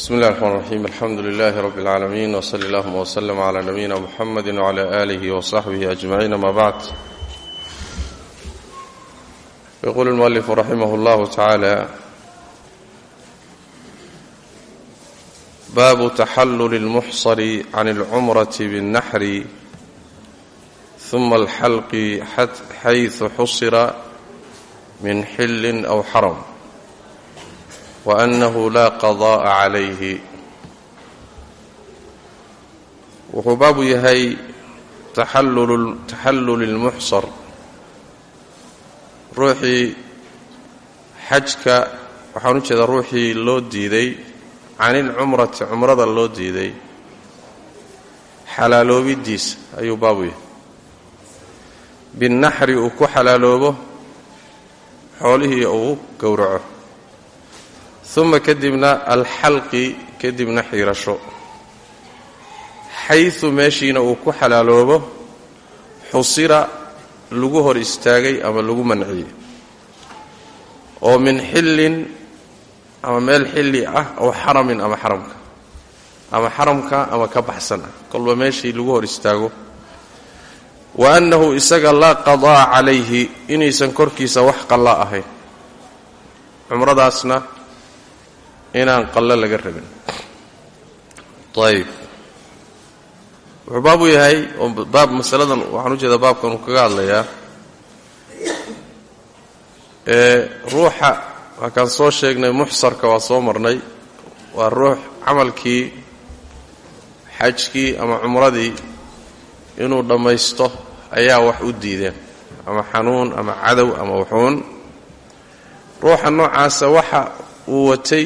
بسم الله الرحمن الرحيم الحمد لله رب العالمين وصلى اللهم وسلم على نبينا محمد وعلى آله وصحبه أجمعين ما بعد يقول المؤلف رحمه الله تعالى باب تحلل المحصر عن العمرة بالنحر ثم الحلق حيث حصر من حل أو حرم waannahu laa qadaa'a calayhi wuxuu baabu yahay taxallul lmuxsar ruuxii xajka waxaan u jeedaa ruuxii loo diiday can ilcumrati cumrada loo diiday xalaaloobidiisa ayuu baabu yahay binnaxri uu ku xalaaloobo xoolihii uu gowraco uma kadibna alxalqi kadibna xiirasho xaysu meeshiina uu ku xalaaloobo xusira lagu hor istaagay ama lagu manciyey oo min xillin ama meel xilli ah ow xaramin ama xaramka ama xaramka ama ka baxsan ah kolba meeshii lagu hor istaago wa annahu isaga laa qadaa calayhi inaysan korkiisa wax qalla ahayn cumradaasna inaan qallo laga rabin. Ayb wuxuu baab u yahay oo baab masaladan waxaan u jeedaa baabkan uu kaga hadlayaa ee ruuxa waakaan soo sheegnay muxsarka waa soo marnay waa ruux camalkii xajkii ama cumradii inuu dhammaysto ayaa wax u diideen ama xanuun ama cadow ama wuxuun. Ruuxa noocaasa waxa uu watay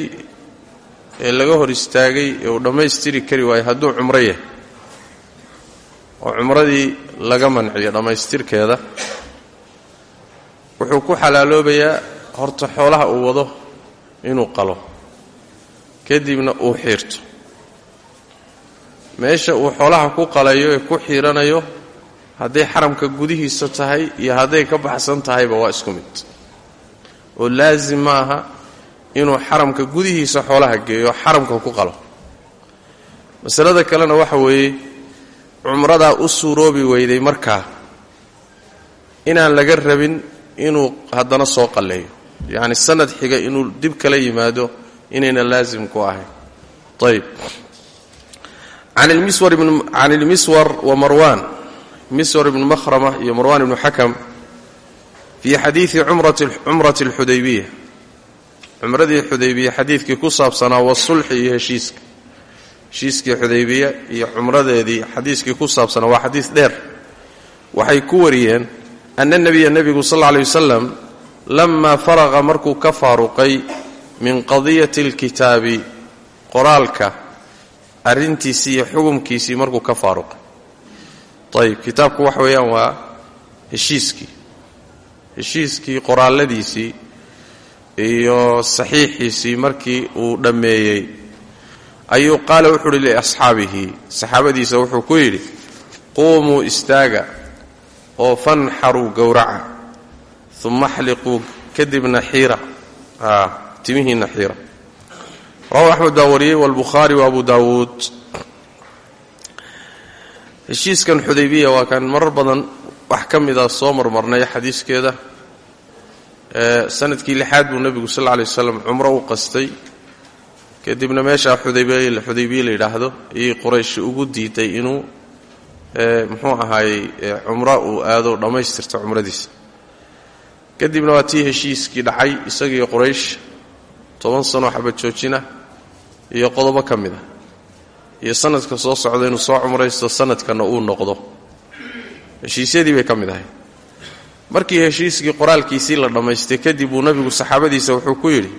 ee laga hor istaagay ee uu dhammaystiri kari waayo hadduu cumro yahay. Oo cumradii laga manciyo dhammaystirkeeda. Wuxuu ku xalaaloobayaa horta xoolaha uu wado inuu qalo. Kadibna uu xiirto. Meesha uu xoolaha ku qalayo ee ku xiiranayo hadday xaramka gudihiisa tahay iyo hadday ka baxsan tahayba waa isku mid. Oo laasim ma aha inuu xaramka gudihiisa xoolaha geeyo xaramka ku qalo. Masalada kalena waxa weeye cumradaa u suuroobi weyday markaa inaan laga rabin inuu haddana soo qalleeyo. Yacni sanad xiga inuu dib kala yimaado inayna laasim ku ahayn. Ayb can ilmiswar wa marwan miswar ibnu mahrama iyo marwan ibnu xakam fii xadiidi cumrati alxudaybiya cumradii xudaybiya xadiidkii ku saabsanaa wasulxi iyo heshiiska. Heshiiskii xudaybiya iyo cumradeedii xadiiskii ku saabsanaa waa xadiis dheer. Waxay ku wariyeen ana nebiya nebigu sal alla alay wasalam lamaa faraqa markuu ka faaruqay min qadiyati alkitaabi qoraalka arrintiisii iyo xukumkiisii markuu ka faaruqay. Ayib kitaabku waxa weeyaan waa heshiiskii. Heshiiskii qoraalladiisii iyo saxiixiisii markii uu dhammeeyey. Ayuu qaala wuxuu uhi liasxaabihi. Saxaabadiisa wuxuu ku yidhi quumuu istaaga oo fanxaruu gowraca uma axliquu kadibna xiira. Timihiinna xiira. Rawahu axmed baa wariyey walbukhaari wa abu daawuud. Heshiiskan xudaybiya waa kan marar badan wax ka mida soo marmarnay xadiiskeeda sannadkii lixaad buu nebigu sal lla lay waslam cumro u qastay. Kadibna meeshaa xudaybiye la yidhaahdo ayay quraysh ugu diiday inuu muxuu ahaayey cumro uu aado dhammaystirta cumradiisa. Kadibna waa tii heshiiskii dhacay isagiiyo quraysh toban sanoo xabad joojina iyo qodobo ka mid a iyo sanadka soo socda inuu soo cumraysto sanadkana uu noqdo. Heshiisyadii bay ka mid ahay markii heshiiskii qoraalkiisii la dhammaystay kadib uu nebigu saxaabadiisa wuxuu ku yidhi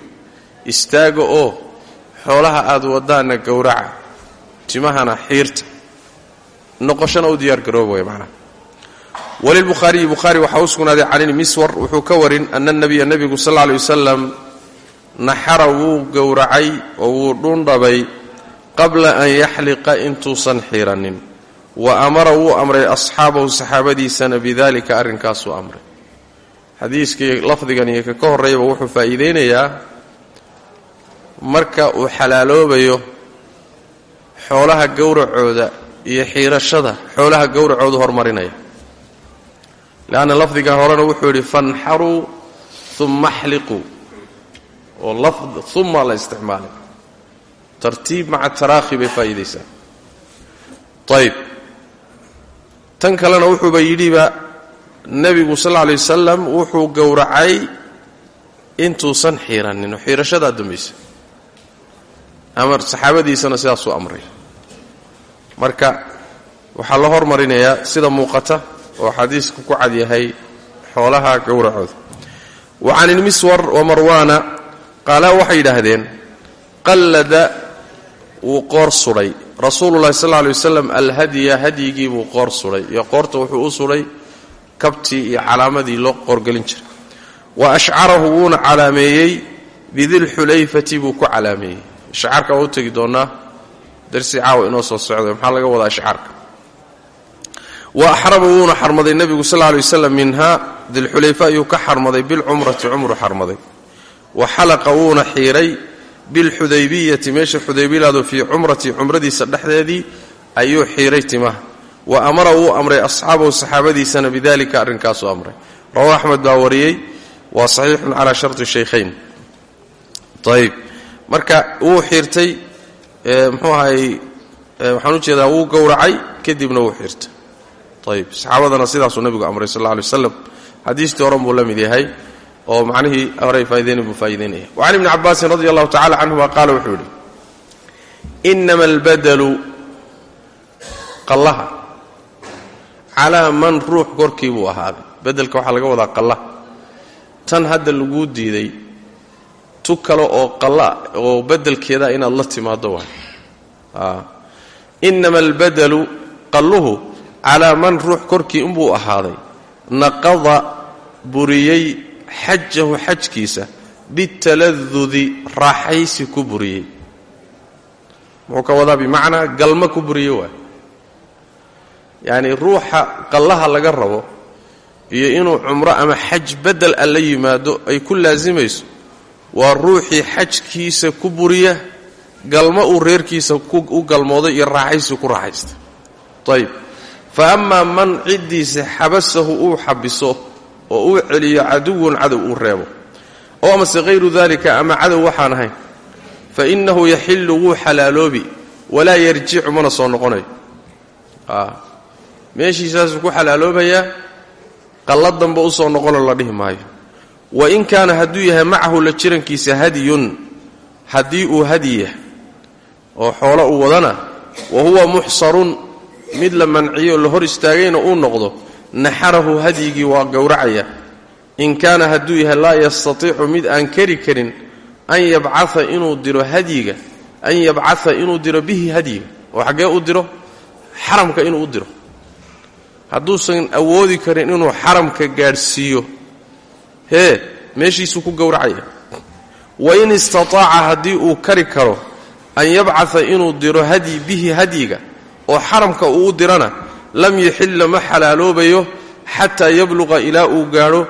istaaga oo xoolaha aad wadaanna gowraca timahana xiirta. Noqoshana u diyaar garooba way macnaha. Walilbukhaariyi bukhaari waxaa u sugnaaday can miswar wuxuu ka warin ana nabiya nebigu sal lay wasalam naxara wuu gowracay oo wuu dhundhabay qabla an yaxliqa intuusan xiiranin wa amara wuu amray asxaabahu saxaabadiisana bidalika arrinkaasuu amray. Xadiiskii lafdigan iyo ka horreeyaba wuxuu faa'iideynayaa marka uu xalaaloobayo xoolaha gowracooda iyo xiirashada xoolaha gowracoodu hormarinaya leanna lafdiga horena wuxuu yidhi fanxaruu uma axliquu oo lafd uma la isticmaalay. Tartiib maca taraakhi bay faa'iidaysaa. Ayib tan kalena wuxuuba yidhiba nebigu sal alay wasalam wuxuu gowracay intuusan xiiranin oo xiirashadaa dambaysa. Amar saxaabadiisana sidaasuu amray. Marka waxaa la hormarinayaa sida muuqata oo xadiisku ku cad yahay xoolaha gowracooda. Wa can ilmiswar wa marwaana qaalaa waxay yidhaahdeen qallada wuu qoor sudhay rasuululahi sal lla alay wasalam alhadya hadyigii buu qoor sudhay iyo qoorta wuxuu u sudhay kabtii iyo calaamadii loo qoorgelin jiray. Wa ashcarahu wuuna calaameeyey bidilxulayfati buu ku calaameeyey. Ashcaarka waa u tegi doonaa darsi caawa inoo soo socda maxaa laga wadaa ashcaarka? Wa axrama wuuna xarmaday nebigu sal lla alay wasalam minhaa dilxulayfa ayuu ka xarmaday bilcumrati cumru xarmaday. Wa xalaqa wuuna xiiray bilxudaybiyati meesha xudaybilaadu fii cumrati cumradiisa dhexdeedii ayuu xiiray timaha. Wa amara wuu amray asxaabahu saxaabadiisana bidalika arrinkaasuu amray. Rawa axmed baa wariyey waa saxiixun calaa sharti shaykhayn. Ayb marka wuu xiirtay mxuu ahay waxaan u jeedaa wuu gowracay kadibna wuu xiirtay. Ayb saxaabadana sidaasuu nebigu amray sal alla alay waslam xadiistii horan buu la mid yahay oo macnihii horay faa'ideyna buu faa'ideynaya wa can ibni cabaasin radi allahu tacala canhuma qaala wuxuu yidhi inama albadalu qallaha calaa man ruux korkii buu ahaaday. Bedelka waxaa laga wadaa qallaha tan hadda laguu diiday tu kale oo qalla oo bedelkeeda inaad la timaaddo waay. Inama albadalu qalluhu calaa man ruux korkii inbuu ahaaday naqada buriyey xajahu xajkiisa bitaladudi raaxaysi ku buriyey. Muxuu ka wadaa bimacnaa galma ku buriye waay yacni ruuxa qallaha laga rabo iyo inuu cumro ama xaj bedel a la yimaado ay ku laasimayso waa ruuxii xajkiisa ku buriya galmo uu reerkiisa u galmooday iyo raaxaysi ku raaxaysta. Ayb fa amaa man ciddiisa xabasahu uu xabiso oo uu celiyo caduwun cadow uu reebo. Oo amase hayru dalika ama cadow waxaan ahayn fa innahu yaxillu wuu xalaaloobi walaa yarjicu mana soo noqonayo meeshiisaasuu ku xalaaloobayaa qalla dambe u soo noqonoo la dhihi maayo. Wa in kaana hadduu yahay macahu la jirankiisa hadyun haddii uu hadyiyah oo xoolo uu wadana wa huwa muxsarun mid la manciyo la hor istaagayna uu noqdo naxarahu hadyigii waa gowracaya. In kaana hadduu yahay laa yastatiicu mid aan keri karin an yabcaa inuu diro hadyiga an yabcaa inuu diro bihi hadyiga. Oo xaggee u diro? Xaramka inuu u diro. Hadduusan awoodi karin inuu xaramka gaadhsiiyo. Hee meeshiisuu ku gowracaya. Wain istataaca haddii uu kari karo an yabcaa inuu diro hadyi bihi hadyiga oo xaramka uu u dirana lam yaxilla ma xalaaloobayo xataa yabluqa ilaa uu gaadho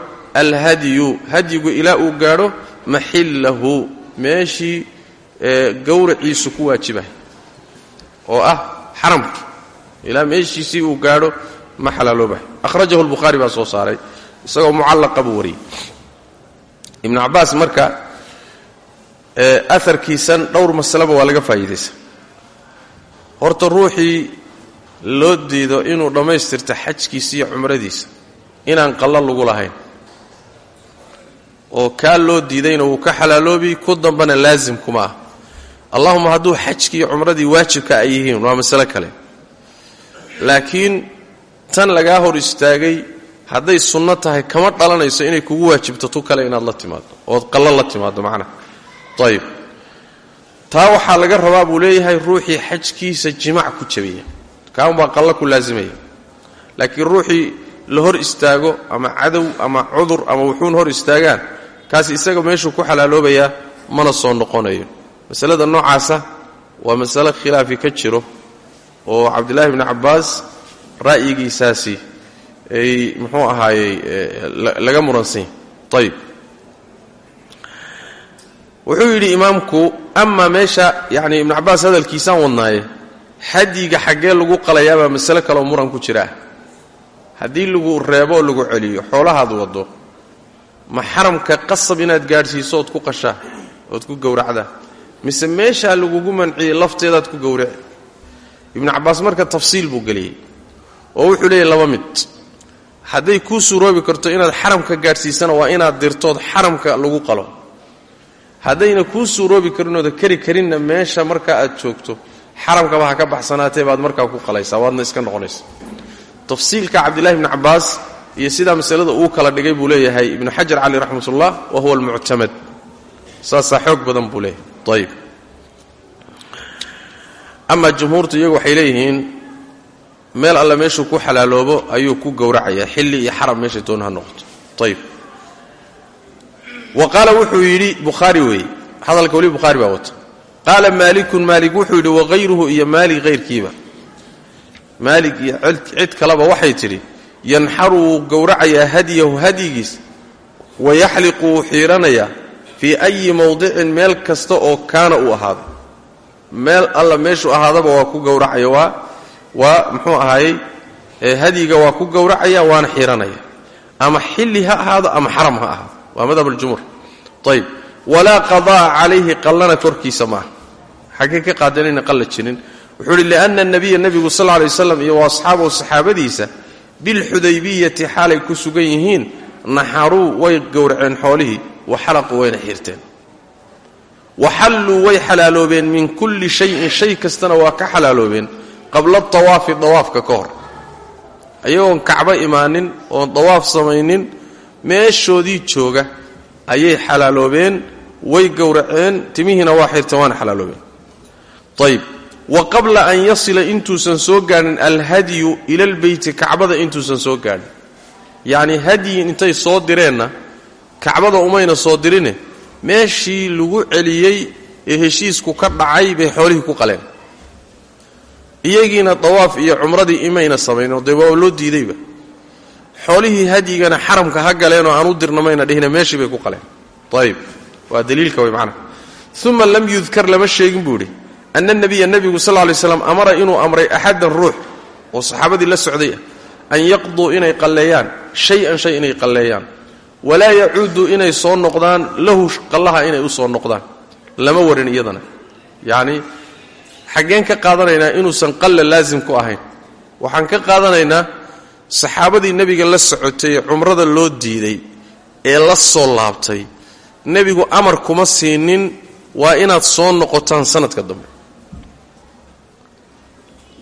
alhadyu. Hadyigu ilaa uu gaadho maxillahu meeshii gowraciisu ku waajibahay oo ah xaramkii ilaa meeshiisii uu gaadho ma xalaaloobahay. Ahrajahu lbukhaari baa soo saaray isagoo mucallaqa buu wariyey. Ibnu cabbaas marka aarkiisan dhowr masaleba waa laga faa'iidaysa horta ruuxii loo diido inuu dhammaystirto xajkiisa iyo cumradiisa. Inaan qallo lagu lahayn. Oo kaa loo diidayna wuu ka xalaaloobi ku dambana laasim kuma ah. Allahuma hadduu xajkii iyo cumradii waajibka ay yihiin waa masale kale. Laakiin tan lagaa hor istaagay hadday sunno tahay kama dhalanayso inay kugu waajibto tu kale inaad la timaado ood qallo la timaado macnaha ayib taa waxaa laga rabaa buu leeyahay ruuxii xajkiisa jimac ku jabiya kaanbaa qallo ku laasimaya laakiin ruuxii la hor istaago ama cadow ama cudur ama wuxuun hor istaagaan kaasi isaga meeshuu ku xalaaloobayaa mana soo noqonayo. Masalada noocaasa waa masale khilaafi ka jiro oo cabdillaahi bni cabbaas ra'yigiisaasi ay muxuu ahaayey laga muransanya ayib wuxuu yidhi imaamku amaa meesha yacni ibnu cabbaas hadalkiisaan wadnaaye xadyiga xaggee lagu qalayaabaa masale kaleoo muran ku jira. Haddii lagu reebo oo lagu celiyo xoolahaad waddo ma xaramka qasab inaad gaadhsiiso ood ku qashaa ood ku gowracdaa mise meeshaa lagugu manciyey lafteedaad ku gowraci ibnu cabbaas marka tafsiil buu geliyey oo wuxuu leeyahy laba mid. Hadday kuu suuroobi karto inaad xaramka gaadhsiisana waa inaad dirtood xaramka lagu qalo. Haddayna kuu suuroobi karinooda kari karinna meesha markaa aad joogto xaramkaba ha ka baxsanaatee baad markaa ku qalaysaa waadna iska noqonaysa. Tafsiilka cabdillahi bni cabbaas iyo sidaa masalada uu kala dhigay buu leeyahay ibnu xajar cali raxmatullah wa huwa almuctamad saasaa xoog badan buu leeyahay. Ayib amaa jumhuurtu iyagu waxay leeyihiin meel alle meeshuu ku xalaaloobo ayuu ku gowracayaa xilli iyo xaram meeshay doon ha noqoto. Ayib wa qaala wuxuu yidhi bukhaari weeye hadalka weli bukhaari baa wata qaala maalikun maalik wuxuu yidhi wahayruhu iyo maalik hayrkiiba maalik iyo cid kaleba waxay tidhi yanxaru wuu gowracayaa hadyahu hadyigiis wayaxliqu wuu xiidhanayaa fii ayi mowdicin meel kasta oo kaana uu ahaado meel alla meeshuu ahaadaba waa ku gowracaya waa waa muxuu ahaayey hadyiga waa ku gowracaya waana xiidhanaya ama xilli ha ahaado ama xaram ha ahaado. Waa madhab aljumhuur ayib walaa qadaa calayhi qallana korkiisa maaha xaggee ka qaadanayna qalla jirin. Wuxuu uhi lianna nabiya nebigu sal lla lay waslam iyo waasxaabahu saxaabadiisa bilxudaybiyati xaalay ku sugan yihiin naxaruu way gowraceen xoolihii wa xalaquu wayna xirteen wa xalluu way xalaaloobeen min kulli shayin shay kastana waa ka xalaaloobeen qabla tawaafi dawaafka ka hor. Ayagoon kacbo imaanin oon dawaaf samaynin meeshoodii jooga ayay xalaaloobeen way gowraceen timihiina waa xirteen waana xalaaloobeen ayb wa qabla an yasila intuusan soo gaadhin alhadyu ila lbeyti kacbada intuusan soo gaadhin yacnii hadyi intay soo direenna kacbada umayna soo dirine meeshii lagu celiyey ee heshiisku ka dhacay bay xoolihii ku qaleen. Iyagiina dawaaf iyo cumradii imayna samayno dee waa loo diidayba. Xoolihii hadyigana xaramka ha galeenoo aan u dirna mayna dhihine meeshii bay ku qaleen. Ayib waa daliilka way uma lam yudkar lama sheegin buu idhi ana nabiya nebigu sal lay slam amara inuu amray axadan ruux oo saxaabadii la socday ah an yaqduu inay qalleeyaan shay-an shay inay qalleeyaan walaa yacuuduu inay soo noqdaan lahu qallaha inay u soo noqdaan lama warin iyadana yacnii xaggeen ka qaadanaynaa inuusan qalle laasim ku ahayn waxaan ka qaadanaynaa saxaabadii nebiga la socotay cumrada loo diiday ee la soo laabtay nebigu amar kuma siinin waa inaad soo noqotaan sanadka dambe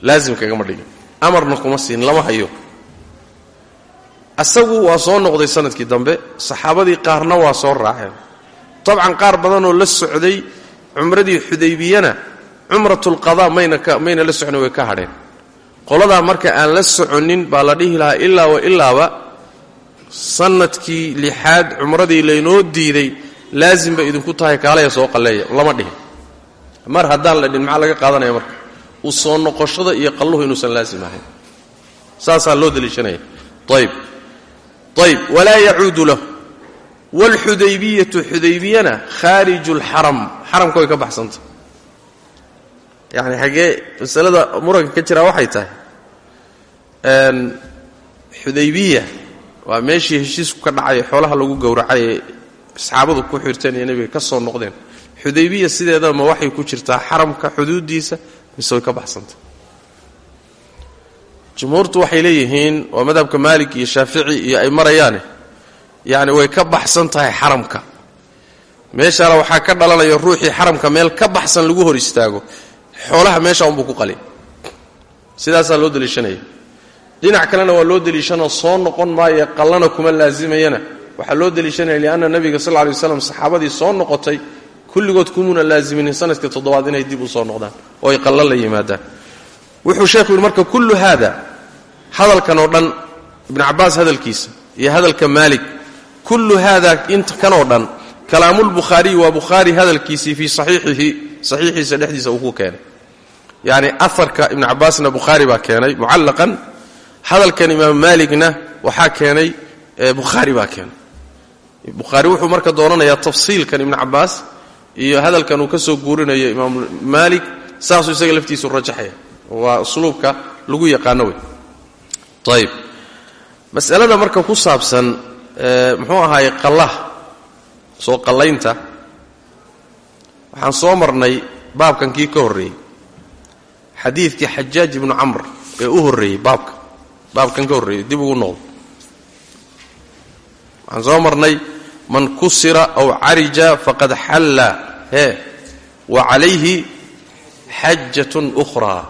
laasim kagama dhigin amarna kuma siinin lama hayo. Asagu waa soo noqday sannadkii dambe saxaabadii qaarna waa soo raaceen. Dabcan qaar badanoo la socday cumradii xudaybiyana cumratulqadaa mayna la socnin way ka hadheen. Qoladaa marka aan la soconin baa la dhihi lahaa ilaa wa ilaaba sannadkii lixaad cumradii laynoo diiday laasim bay idinku tahay kaalaya soo qalleeya lama dhihin. Mar haddaan la dhin maxaa laga qaadanaya marka u soo noqoshada iyo qalluhu inuusan laasim ahayn. Saasaa loo daliishanaya. Ayb ayb walaa yacuudu lahu. Waalxudaybiyatu xudaybiyana khaariju lxaram xaramka ka baxsanta yacni xaggee masalada muranka ka jiraa waxay tahay xudaybiya waa meeshii heshiisku ka dhacay xoolaha lagu gowracay ee asxaabadu ku xirteen iyo nebiga ka soo noqdeen. Xudaybiya sideedaba ma waxay ku jirtaa xaramka xuduudiisa mise way ka baxsanta. Jumhuurtu waxay leeyihiin waa madhabka maalik iyo shaafici iyo ay marayaane yacni way ka baxsan tahay xaramka. Meeshaana waxaa ka dhalanaya ruuxii xaramka meel ka baxsan lagu hor istaago xoolaha meesha unbuu ku qali sidaasaa loo daliishanaya dhinac kalena waa loo daliishanoo soo noqon maayo qallana kuma laasimayana waxaa loo daliishanaya lianna nebiga sal lay waslam saxaabadii soo noqotay kulligood kumuna laasiminin sannadkii toddobaad inay dib u soo noqdaan oo ay qallo la yimaadaan. Wuxuu sheekhu yidhi marka kullu haada hadalkan oo dhan ibnu cabbaas hadalkiisa iyo hadalka maalik kullu haada inta kanoo dhan kalaamulbukhaariyi waa bukhaari hadalkiisii fii saxiixihi saxiixiisa dhexdiisa uu ku keenay. Yacni aharka ibnu cabbaasna bukhaari baa keenay mucallaqan. Hadalkan imaam maaligna waxaa keenay bukhaari baa keenay. Bukhaari wuxuu marka doonanayaa tafsiilkan ibnu cabbaas iyo hadalkan uu ka soo guurinayo imaam maalik saasuu isaga laftiisu rajaxaya. Waa usluubka lagu yaqaano wey. Ayib masalada marka ku saabsan muxuu ahaay qallaha soo qallaynta. Waxaan soo marnay baabkan kii ka horreeyey. Xadiidkii xajaaj ibnu camr ee u horreeyey baabka. Baabkan ka horreeyey dib ugu noqdo waxaan soo marnay man kusira aw carija faqad xalla hee wa calayhi xajatun ukhraa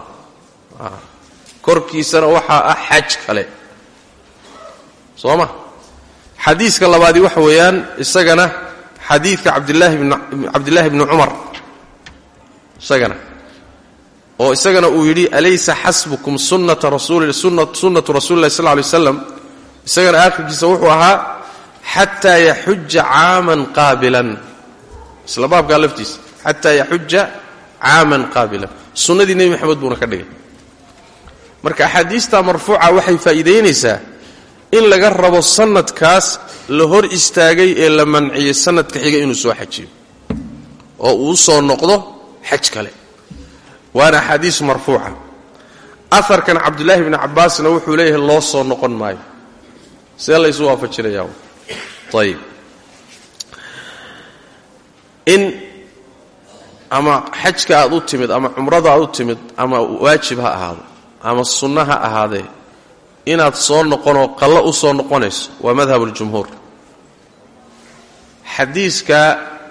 korkiisana waxaa ah xaj kale. Soo ma xadiiska labaadi waxa weeyaan isagana xadiidka cabdillaahi bni cumar. Isagana. Oo isagana uu yidhi alaysa xasbukum sunnatu rasuuli lahi sal lay slam isagana aakhirkiisa wuxuu ahaa xataa yaxuja caaman qaabilan isla baabkaa laftiisa xataa yaxuja caaman qaabilan sunnadii nebi maxamed buuna ka dhigay marka axaadiista marfuuca waxay faa'iidaynaysaa in laga rabo sanadkaas la hor istaagay ee la manciyey sanadka xiga inuu soo xajiyo oo uu soo noqdo xaj kale waana axaadiis marfuuca aharkan cabdulaahi bni cabbaasna wuxuu leeyahay loo soo noqon maayo see laysu waafajinayaa ayib in ama xajka aad u timid ama cumrada aad u timid ama waajib ha ahaado ama sunno ha ahaadee inaad soo noqonoo qallo u soo noqonayso waa madhab اljumhuur xadiiska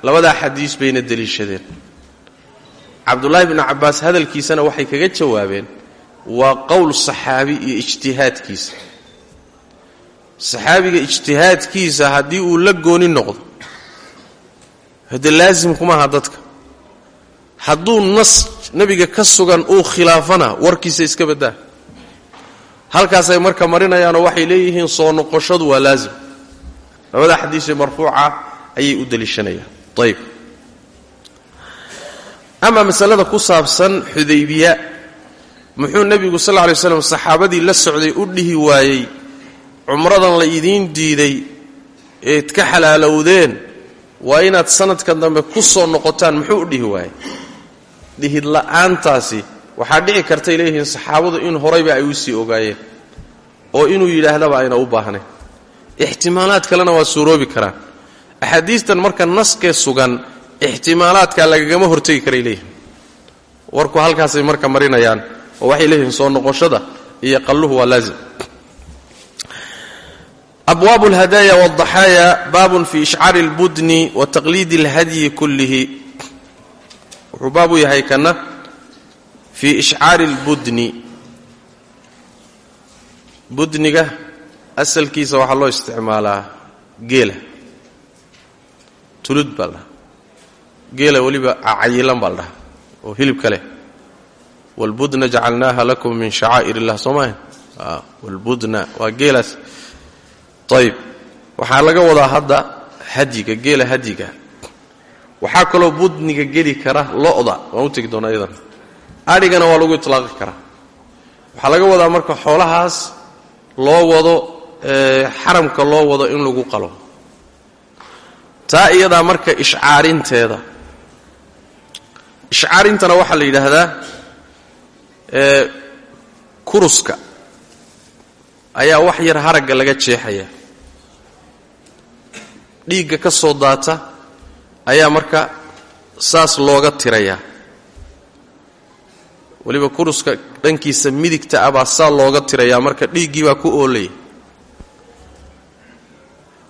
labadaa xadiis bayna deliishadeen cabdullaahi bni cabbaas hadalkiisana waxay kaga jawaabeen waa qowl saxaabi iyo ijtihaadkiisa saxaabiga ijtihaadkiisa haddii uu la gooni noqdo hade laasim kumaha dadka. Hadduu nas nebiga ka sugan uu khilaafana warkiisa iska baddaa halkaasay marka marinayaanoo waxay leeyihiin soo noqoshadu waa laazim. Labada xadiisee marfuuca ayay u deliishanayaan. Ayib ama masalada ku saabsan xudaybiya muxuu nebigu sal lla lay slam saxaabadii la socday u dhihi waayey cumradan la idiin diiday eed ka xalaalowdeen waa inaad sanadka dambe ku soo noqotaan muxuu u dhihi waayey? Dhihid la'aantaasi waxaa dhici kartay leeyihiin saxaabadu in horayba ay u sii ogaayeen oo inuu yidhaahdaba ayna u baahnayn. Ixtimaalaad kalena waa suuroobi karaan. Axaadiistan marka naskee sugan ixtimaalaadkaa lagagama hortegi karay leeyihiin. Warku halkaasay marka marinayaan oo waxay leeyihiin soo noqoshada iyo qalluhu waa laazim abwaab alhadaaya waaldaxaaya baabun fii ishcaari اlbudni wa taqliidi اlhadyi kullihi wuxuu baab u yahay kana fii ishcaari اlbudni budniga asalkiisa waxaa loo isticmaalaa geela tulud baa la dhaha geela weliba cayilan baa la dhaha oo hilibka leh wاlbudna jacalnaaha lakum min shacaa'ir اllah soo maaha wاlbudna waa geelaas ayib waxaa laga wadaa hadda hadyiga geela hadyiga. Waxaa kaloo budniga geli kara lo'da. Waan u tegi doonaa iyadan? Adhigana waa lagu itlaaqi karaa waxaa laga wadaa marka xoolahaas loo wado xaramka loo wado in lagu qalo. Taa iyadaa marka ishcaarinteeda. Ishcaarintana waxaa la yidhaahdaa kuruska ayaa wax yar haragga laga jeexaya. Dhiigga ka soo daata ayaa marka saas looga tirayaa. Weliba kuruska dhankiisa midigta ah baa saa looga tirayaa marka dhiiggii baa ku oolaya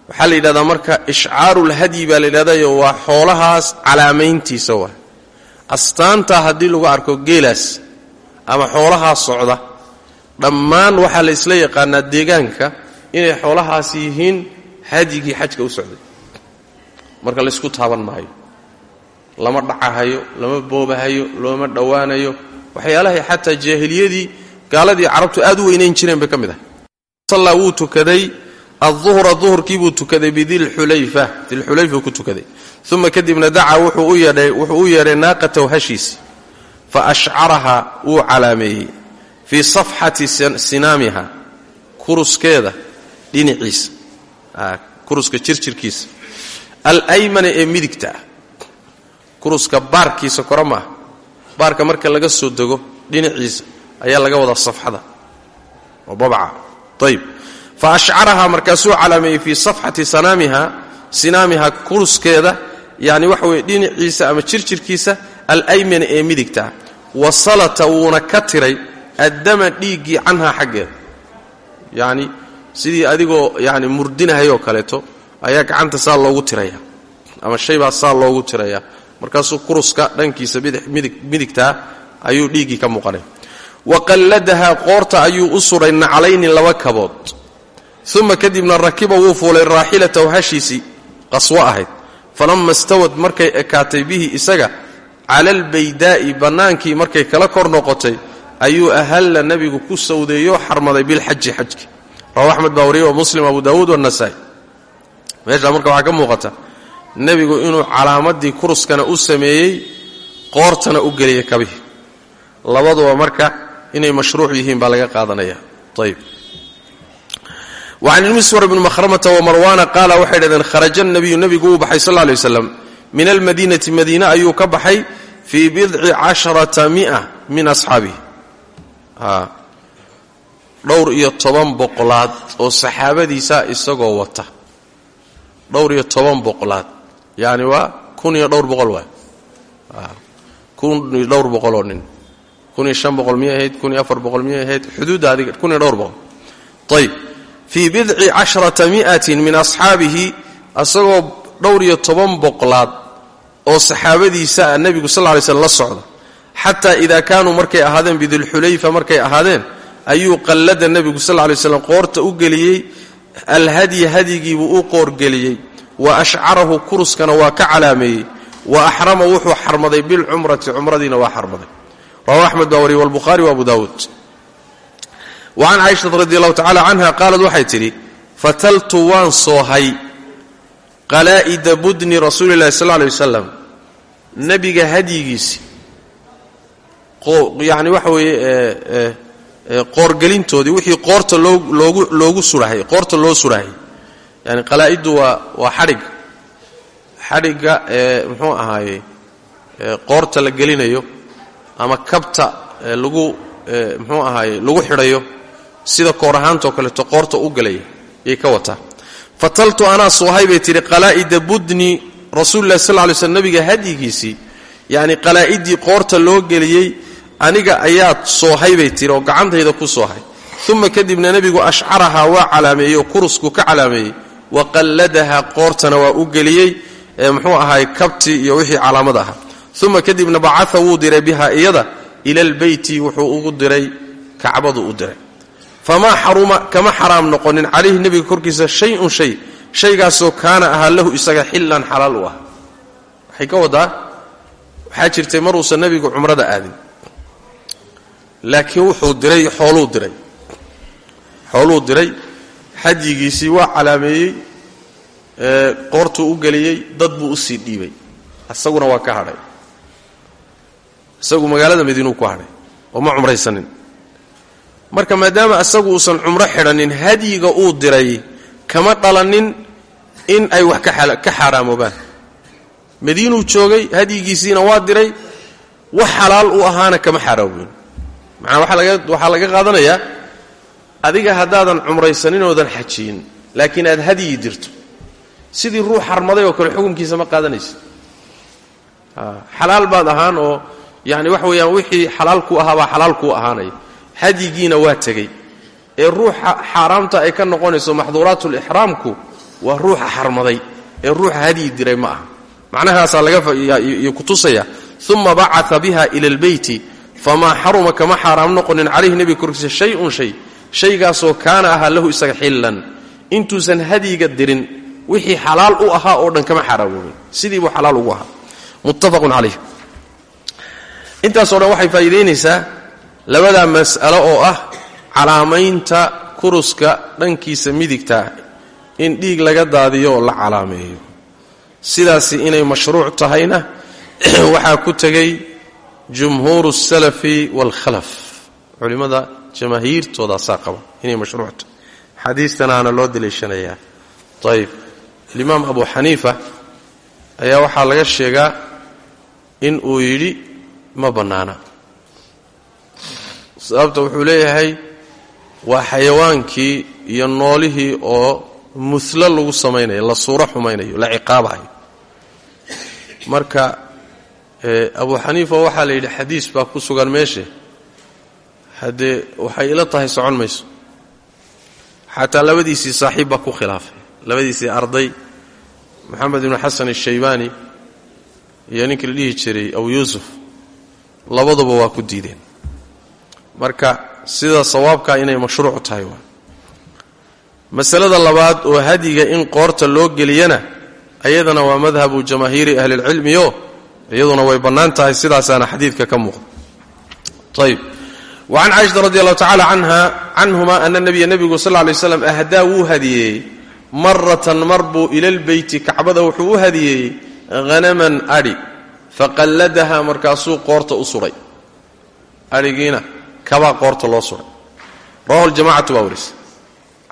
waxaa la yidhahdaa marka ishcaarulhadyi baa la yidhahdayo waa xoolahaas calaamayntiisa waa. Astaantaa haddii lagu arko geelaas ama xoolahaas socda dhammaan waxaa la isla yaqaanaa deegaanka inay xoolahaas yihiin hadyigii xajka u socday. Marka laysku taaban maayo lama dhacahayo lama boobahayo looma dhowaanayo. Waxyaalahay xataa jaahiliyadii gaaladii carabtu aad u weynayn jireen bay ka mid ah. Sallaa wuu tukaday alduhra duhurkiibuu tukaday bidilxulayfa dilxulayfa ku tukaday. Uma kadibna dacaa wuxuu u yeedhay naaqatahu hashiisi fa ashcaraha wuu calaameeyey fii safxati sinaamiha kuruskeeda dhinaciisa kuruska jirjirkiisa. Alaymana ee midigta kuruska baarkiisa kore maaha baarka marka laga soo dego dhinaciisa ayaa laga wadaa safxada. Oo babca. Ayb fa ashcarahaa markaasuu calaameeyey fii safxati sanaamiha sinaamiha kuruskeeda yani waxa weye dhinaciisa ama jirjirkiisa alaymana ee midigtaa wasalata wuuna ka tiray addama dhiiggii canhaa xaggeeda yacni sidii adigoo yani murdinahayoo kaleeto ayaa gacanta saa loogu tiraya. Ama shaybaa saa loogu tiraya. Markaasuu kuruska dhankiisa midigtaa ayuu dhiiggii ka muuqanay. Wa qalladahaa qoorta ayuu u suray naclayni laba kabood. Uma kadibna rakiba wuu fuulay raaxilatahu hashiisii qaswo ahayd. Falama stawad markay ekaatay bihi isaga cala albaydaa'i bannaankii markay kala kor noqotay ayuu ahalla nebigu ku sawdeeyoo xarmaday bilxaji xajki. Rawahu axmed baa wariyey wa muslim abu daawuud wanasaa'i meeshaa marka waxaa ka muuqata nebigu inuu calaamadii kuruskana u sameeyey qoortana u geliyay kabihii labaduba marka inay mashruuc yihiin baa laga qaadanaya. Ayb wacan ilmiswar bni mahramata wamarwaana qaala waxay dhahdeen kharaja nabiyu nebigu uu baxay sal ly waslam min almadiinati madiine ayuu ka baxay fii bidci casharata mia min asxaabihi dhowr iyo toban boqolaad oo saxaabadiisa isagoo wata. Dhowr iyo toban boqolaad. Yani waa kun iyo dhowr boqol waay. Kun iyo dhowr boqoloo nin. Kun iyo shan boqol miyay ahayd? Kun iyo afar boqol miyay ahayd? Xuduudda adiga kun iyo dhowr boqol. Ayb fii bidci casharata mi'atin min asxaabihi asagoo dhowr iyo toban boqolaad oo saxaabadiisa ah nebigu sal ly slm la socda xataa idaa kaanuu markay ahaadeen bidilxulayfa markay ahaadeen ayuu qallada nebigu sal lay slam qoorta u geliyey alhadyi hadyigiibuu u qoorgeliyey wa ashcarahu kuruskana waa ka calaameeyey wa axrama wuxuu xarmaday bilcumrati cumradiina waa xarmaday. Rawahu axmed baa wariye walbukhaari wa abu daawuud wa can caaishata radi allahu tacala canha qaalad waxay fataltu waan soohay qalaa'ida budni rasuuli llahi sal lay wasalam nebiga yani waxa weeye qoorgelintoodii wixii qoorta loogu loogu surahay qoorta loo surahay. Yani qalaa'idu waa waa xadhigga xadhigga ee muxuu ahaaye qoorta la gelinayo ama kabta lagu muxuu ahaaye lagu xidhayo sida koor ahaantoo kaleeto qoorta u galaya yay ka wataa fataltu anaa soohay bay tidhi budni rasuulillahi sal ly slm nabiga hadyigiisii yacni qalaa'idii qoorta loo geliyey aniga ayaad soohay bay tihi oo gacantayda ku soohay. Uma kadibna nebigu ashcarahaa waa calaameeyey oo kurusku ka calaameeyey. Wa qalladahaa qoortana waa u geliyey muxuu ahaay kabtii iyo wixii calaamad ahaa. Uma kadibna bacaa wuu diray biha iyada ila albeyti wuxuu ugu diray kacbadu u diray. Famaa xaruma kama xaraam noqonin calayhi nebiga korkiisa shay-un shay. Shaygaasoo kaana ahaa lahu isaga xillan xalaal u ah waxay ka wadaa waxaa jirtay maruusan nebigu cumrada aadin laakiin wuxuu diray xooluu diray. Xooluu diray xajigiisii waa calaameeyey qoortuu u geliyey dad buu u sii dhiibay. Isaguna waa ka hadhay. Isagu magaalada madiinuu ku hadhay oo ma cumraysanin. Marka maadaama isagu uusan cumro xidhanin hadyiga uu diray kama dhalanin in ay wax ka xaaraamoobaan. Madiinuu joogay hadyigiisiina waa diray wax xalaal u ahaana kama xaaraamoobin waxaa laga qaadanayaa adiga haddaadan cumraysaninoodan xajiyin laakiin aad hadyi dirto. Sidii ruux xarmaday oo kale xukunkiisa ma qaadanaysa xalaal baad ahaan oo yani waxa weeyaan wixii xalaal ku ahaabaa xalaal kuu ahaanaya hadyigiina waa tegey. Ee ruuxa xaaraamta ay ka noqonayso maxduuraatulixraamku waa ruuxa xarmaday. Ee ruuxa hadyi diray ma aha. Macnahaasaa laga kutusaya uma bacaa biha ila albeyti famaa xaruma kama xaaraam noqonin calayhi nebiga korkiisa shay-un shay. Shaygaasoo kaana ahaa lahu isaga xillan. Intuusan hadyiga dirin wixii xalaal u ahaa oo dhan kama xaaraamoobin sidiibuu xalaal ugu ahaa. Muttafaqun calayh. Intaasoo dhan waxay faa'iidaynaysaa labadaa mas'alo oo ah calaamaynta kuruska dhankiisa midigtaa in dhiig laga daadiyo oo la calaameeyo. Sidaasi inay mashruuc tahayna waxaa ku tegay jumhuuru salafi waalkhalaf culimmada jamaahiirtoodaasaa qaba inay mashruuc tahay xadiistanaana loo daliishanayaa. Ayib alimaam abu xaniifa ayaa waxaa laga sheegaa in uu yidhi ma bannaana. Sababta wuxuu leeyahay waa xayawaankii iyo noolihii oo muslo lagu samaynayo la suuro xumaynayo la ciqaabayo. Marka abu xaniifa waxaa la yidhi xadiis baa ku sugan meeshe. Haddee waxay ila tahay socon mayso. Xataa labadiisii saaxiib ku khilaafay. Labadiisii arday moxamed ibnu xasan ashaybaani iyo ninkii la dhihi jiray abu yuusuf labaduba waa ku diideen. Marka sida sawaabkaa inay mashruuc tahay waa. Masalada labaad oo hadiga in qoorta loo geliyana ayadana waa madhabu jamaahiiri ahlilcilmiyo iyaduna way bannaan tahay sidaasaana xadiidka ka muuqda. Ayb wacan caaishata radi allahu tacala canhuma ana nabiya nebigu sal lay slam ahdaa wuu hadiyeeyey maratan mar buu ilalbeyti kacbada wuxuu u hadiyeeyey hanaman adhi faqalladaha markaasuu qoorta u suray. Adhigiina kabaa qoorta suray. Rawahu ljamacatu baa warisa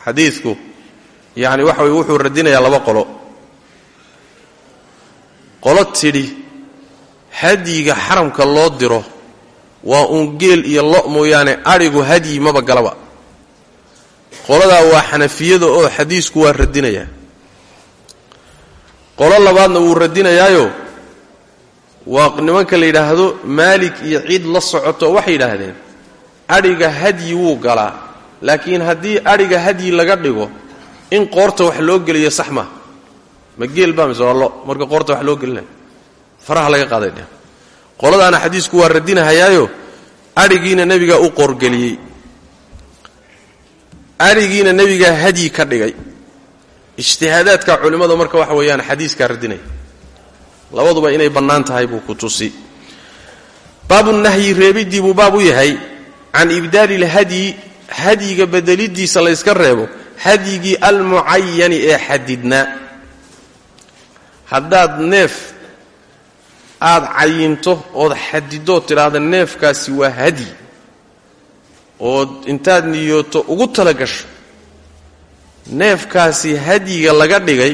xadiidku yani wuxuu radinayaa laba qolo. Qolo tidhi hadyiga xaramka loo diro waa uun geel iyo lo' mooyaane adhigu hadyi maba galaba. Qoladaa waa xanafiyada oo xadiisku waa radinayaa qolo labaadna wuu radinayaayo. Waa nimanka la yidhaahdo maalik iyo ciid la socoto waxay yidhaahdeen adhiga hadyi wuu galaa laakiin haddii adhiga hadyi laga dhigo in qoorta wax loo geliyo sax maa ma geel baa mise waa lo marka qoorta wax loo gelinayo faraha laga qaaday dheh qoladaana xadiisku waa radinahayaayo adhigiina nebigaa u qoorgeliyey adhigiina nebigaa hadyi ka dhigay. Ijtihaadaadka culimmadu marka waxa weeyaan xadiiskaa radinaya labaduba inay bannaan tahay buu ku tusi. Baabu nahyi reebiddii buu baab u yahay. Can ibdaali lhadyi hadyiga bedelidiisa layska reebo hadyigii almucayani ee xadidnaa haddaad neef aad cayinto ood xadidood tidhaahda neefkaasi waa hadyi ood intaad niyooto ugu tala gasho neefkaasi hadyiga laga dhigay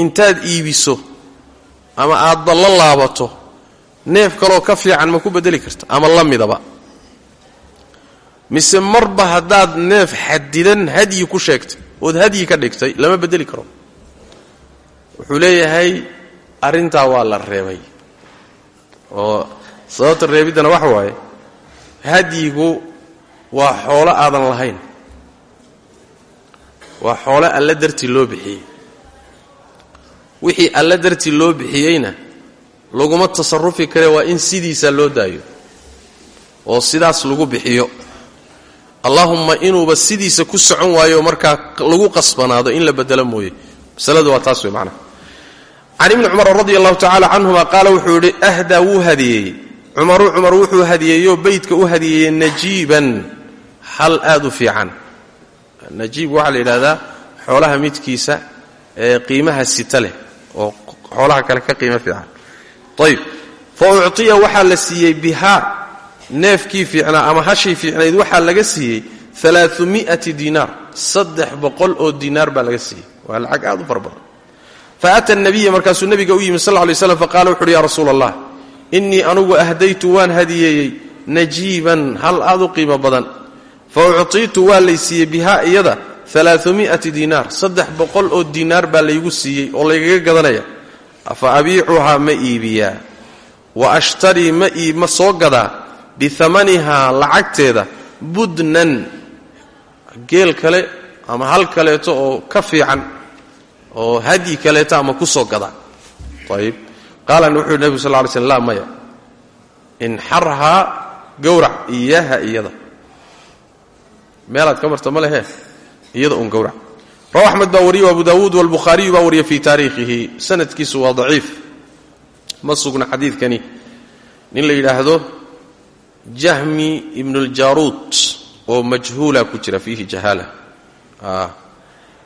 intaad iibiso ama aadba la laabato neef kaloo ka fiican ma ku beddeli karta ama la midaba. Mise marba haddaad neef xadidan hadyi ku sheegtay ood hadyi ka dhigtay lama beddeli karo. Wuxuu leeyahay arrintaa waa la reebay. Oo sababta reebiddana waxa waaye hadyigu waa xoolo aadan lahayn. Waa xoolo alla dartii loo bixiyey. Wixii alla dartii loo bixiyeyna laguma tasarufi kare waa in sidiisa loo daayo. Oo sidaas lagu bixiyo. Allaahumma inuuba sidiisa ku socon waayo markaa lagu qasbanaado in la bedelo mooye. Masaladu waa taas wey macnaha can ibni cumar radi allahu tacala canhuma qaala wuxuu yidhi ahdaa wuu hadiyeeyey cumaru cumar wuxuu hadiyeeyoo beytka u hadiyeeyey najiiban hal aad u fiican najiib waxaa la yidhahdaa xoolaha midkiisa ee qiimaha sita leh oo xoolaha kale ka qiimo fiican ayb fa uctiya waxaa la siiyey bihaa neefkii fiicnaa ama hashii fiicnayd waxaa laga siiyey alaaثumi'ati diinaar saddex boqol oo diinaar baa laga siiyey waa lacag aad u fara faata nabiya markaasuu nebiga u yimi sal ly slam faqala wuxu uhi ya rasuula allah innii anugu ahdaytu waan hadiyeeyey najiiban hal aad u qiimo badan fa uctiitu waa lay siiyey bihaa iyada alaaثumi'ati diinaar saddex boqol oo diinaar baa laygu siiyey oo laygaga gadanaya afa abiicuhaa ma iibiyaa wa ashtarii ma ma soo gadaa biamanihaa lacagteeda budnan geel kale ama hal kaleeto oo ka fiican oo hadyi kaleeto ama ku soo gadaa ayib qaalan wuxuu nebigu sal ly slm laa maya. Inxarhaa gowrac iyaaha iyada. Meelaad ka marta ma lehe? Iyada un gowrac. Rawa axmed baa wariye abu dawuud walbukhaariyu baa wariya fii taariikhihi. Sanadkiisu waa daciif. Ma sugna xadiidkani. Nin la yidhaahdo jahmi ibnuuljaruud oo majhuula ku jira fiihi jahaala.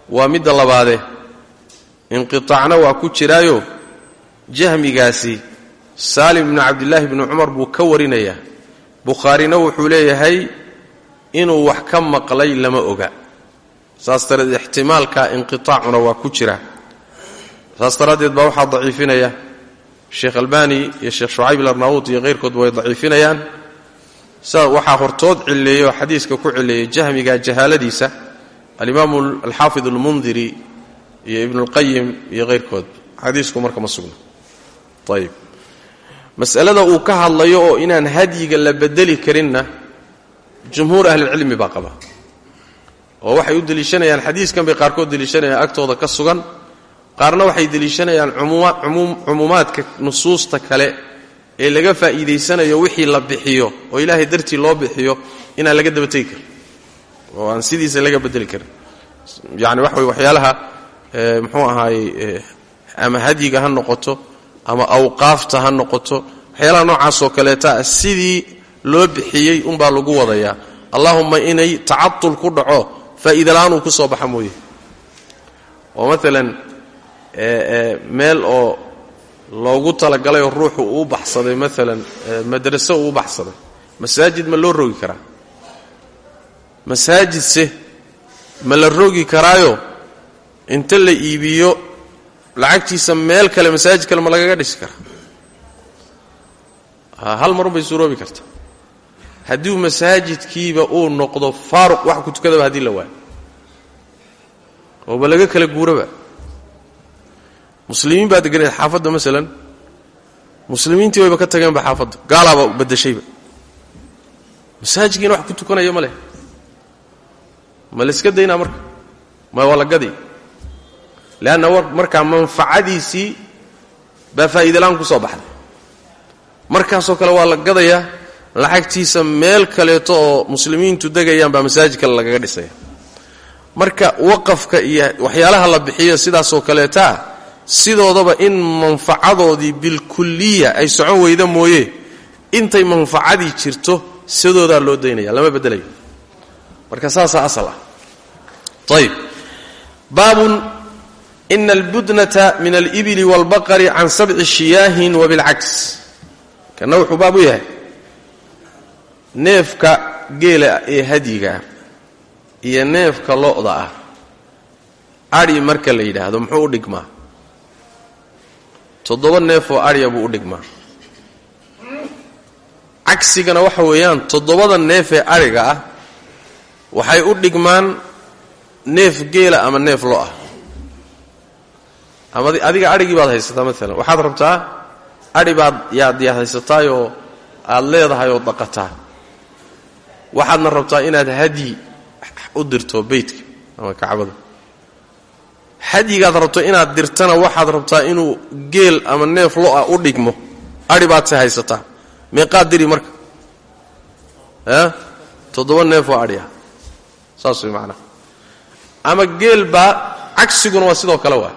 Waa midda labaade inqiطaacna waa ku jiraayo. Jahmigaasi saalim ibnu cabdillaahi bni cumar buu ka warinayaa bukhaarina wuxuu leeyahay inuu wax ka maqlay lama oga. Saas dareed ixtimaalka inqiطaacuna waa ku jira. Saas daraaddeed baa waxaa daciifinaya. Sheekh albani iyo sheekh shucayb ilarnaawud iyo keyrkoodba way daciifinayaan. Saa waxaa hortood cileeyey oo xadiiska ku cileeyey jahmiga jahaaladiisa alimaamu alxaafid almundiri iyo ibnulqayim iyo keyrkood. Xadiisku marka ma sugna ayib masalada uu ka hadlayo oo inaan hadyiga la bedeli karinna jumhuur ahlilcilmi baa qaba. Oo waxay u deliishanayaan xadiiskan bay qaarkood deliishanayaan agtooda ka sugan. Qaarna waxay deliishanayaan cumuumaadka nusuusta kale ee laga faa'iidaysanayo wixii la bixiyo oo ilaahay dartii loo bixiyo inaan laga daba tegi karin. Oo aan sidiisa laga bedeli karin. Yani waxa way waxyaalaha muxuu ahaayey ama hadyiga ha noqoto ama awqaafta ha noqoto waxyaalaha noocaasoo kaleeta sidii loo bixiyey unbaa lagu wadayaa allahumma inay tacatul ku dhaco faa'iidala-aan uu ku soo baxa mooye. Oo maalan meel oo loogu talagalay oo ruuxu uu baxsaday maalan madraso uu baxsaday masaajid ma loo rogi karaa? Masaajidse ma la rogi karaayo inta la iibiyo lacagtiisa meel kale masaajid kale ma lagaga dhisi karaa hal marun bay suuroobi karta. Haddii masaajidkiiba uu noqdo faaruq wax ku tukadaba haddii la waayo ooba laga kala guuraba. Muslimiin baa deganeed xaafadda masalan. Muslimiintii wayba ka tageenba xaafadda. Gaalaaba badashayba masaajidkiina wax ku tukanaya ma leh. Ma la iska daynaa marka? Ma waa la gaday leanna markaa manfacadiisii baa faa'iidalaaan ku soo baxday markaasoo kale waa la gadayaa lacagtiisa meel kaleeto oo muslimiintu degayaan baa masaajid kale lagaga dhisaya marka waqafka iyo waxyaalaha la bixiyo sidaasoo kaleetaa sidoodaba in manfacadoodii bilkuliya ay socon weyda mooye intay manfacadii jirto sidoodaa loo daynaya lama bedelayo marka saasaa asal ah ayb ina albudnata min alibili wاlbaqari can sabci shiyaahin wabilcaks kana wuxuu baab yahay neefka geela ee hadyigaah iyo neefka lo'da ah adhi marka la yidhaahdo muxuu u dhigmaa toddoba neefoo adhiya buu u dhigmaa cagsigana waxa weeyaan toddobada neefee adhiga ah waxay u dhigmaan neef geela ama neef lo ah ama adiga adhigii baad haysataa maalan waxaad rabtaa adhi baad yaad yaad haysataayoo aad leedahay oo dhaqataa waxaadna rabtaa inaad hadyi u dirto beytka ama kacbada. Hadyigaad rabto inaad dirtana waxaad rabtaa inuu geel ama neef lo'a u dhigmo. Adhi baad se haysataa. Meeqaad diri marka. A toddoba neef oo adhi ah saas ama geel baa cagsiguna waa sidoo kale waa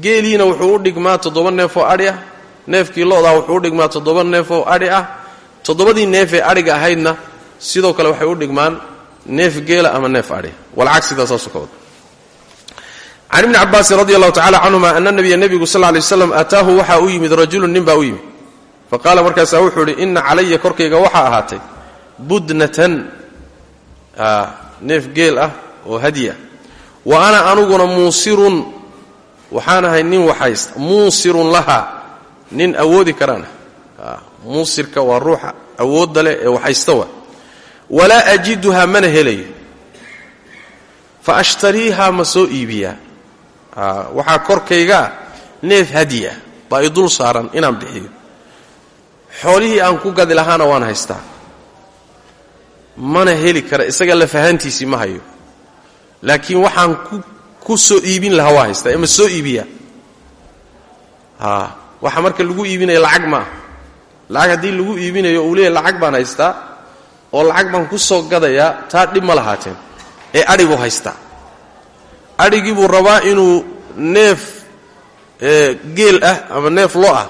geeliina wuxuu u dhigmaa toddoba neef oo adhi ah. Neefkii lo-daa wuxuu u dhigmaa toddoba neef oo adhi ah. Toddobadii neefee adhiga ahaydna sidoo kale waxay u dhigmaan neef geela ama neef adhi. Walcagsidaa saasoo ka wada can ibni cabaasin radi allahu tacala canhuma ana nabiya nebigu sal lay slam ataahu waxaa u yimid rajulun nin baa u yimid. Faqaala markaasaa wuxuu idhi ina calaya korkayga waxaa ahaatay budnatan neef geel ah oo hadyi ah wa ana anuguna muusirun waxaan ahay nin waxaysta muusirun laha. Nin awoodi karaan. Muusirka waa ruuxa awoodda leh ee waxaysta wa walaa ajiduha mana helayo. Fa ashtariihaa ma soo iibiyaa. Waxaa korkaygaa neef hadyi ah baa i dul saaran inaan bixiyo. Xoolihii aan ku gadi lahaana waan haystaa. Mana heli kara isaga lafahantiisii ma hayo. Laakiin waxaan ku soo iibin lahaa waa haystaa ee ma soo iibiyaa waxa marka lagu iibinaya lacag ma ah lacag haddii lagu iibinayo uu leeyahy lacag baan haystaa oo lacag baan ku soo gadayaa taa dhib ma lahaateen ee adhi buu haystaa. Adhigii buu rabaa inuu neef geel ah ama neef lo ah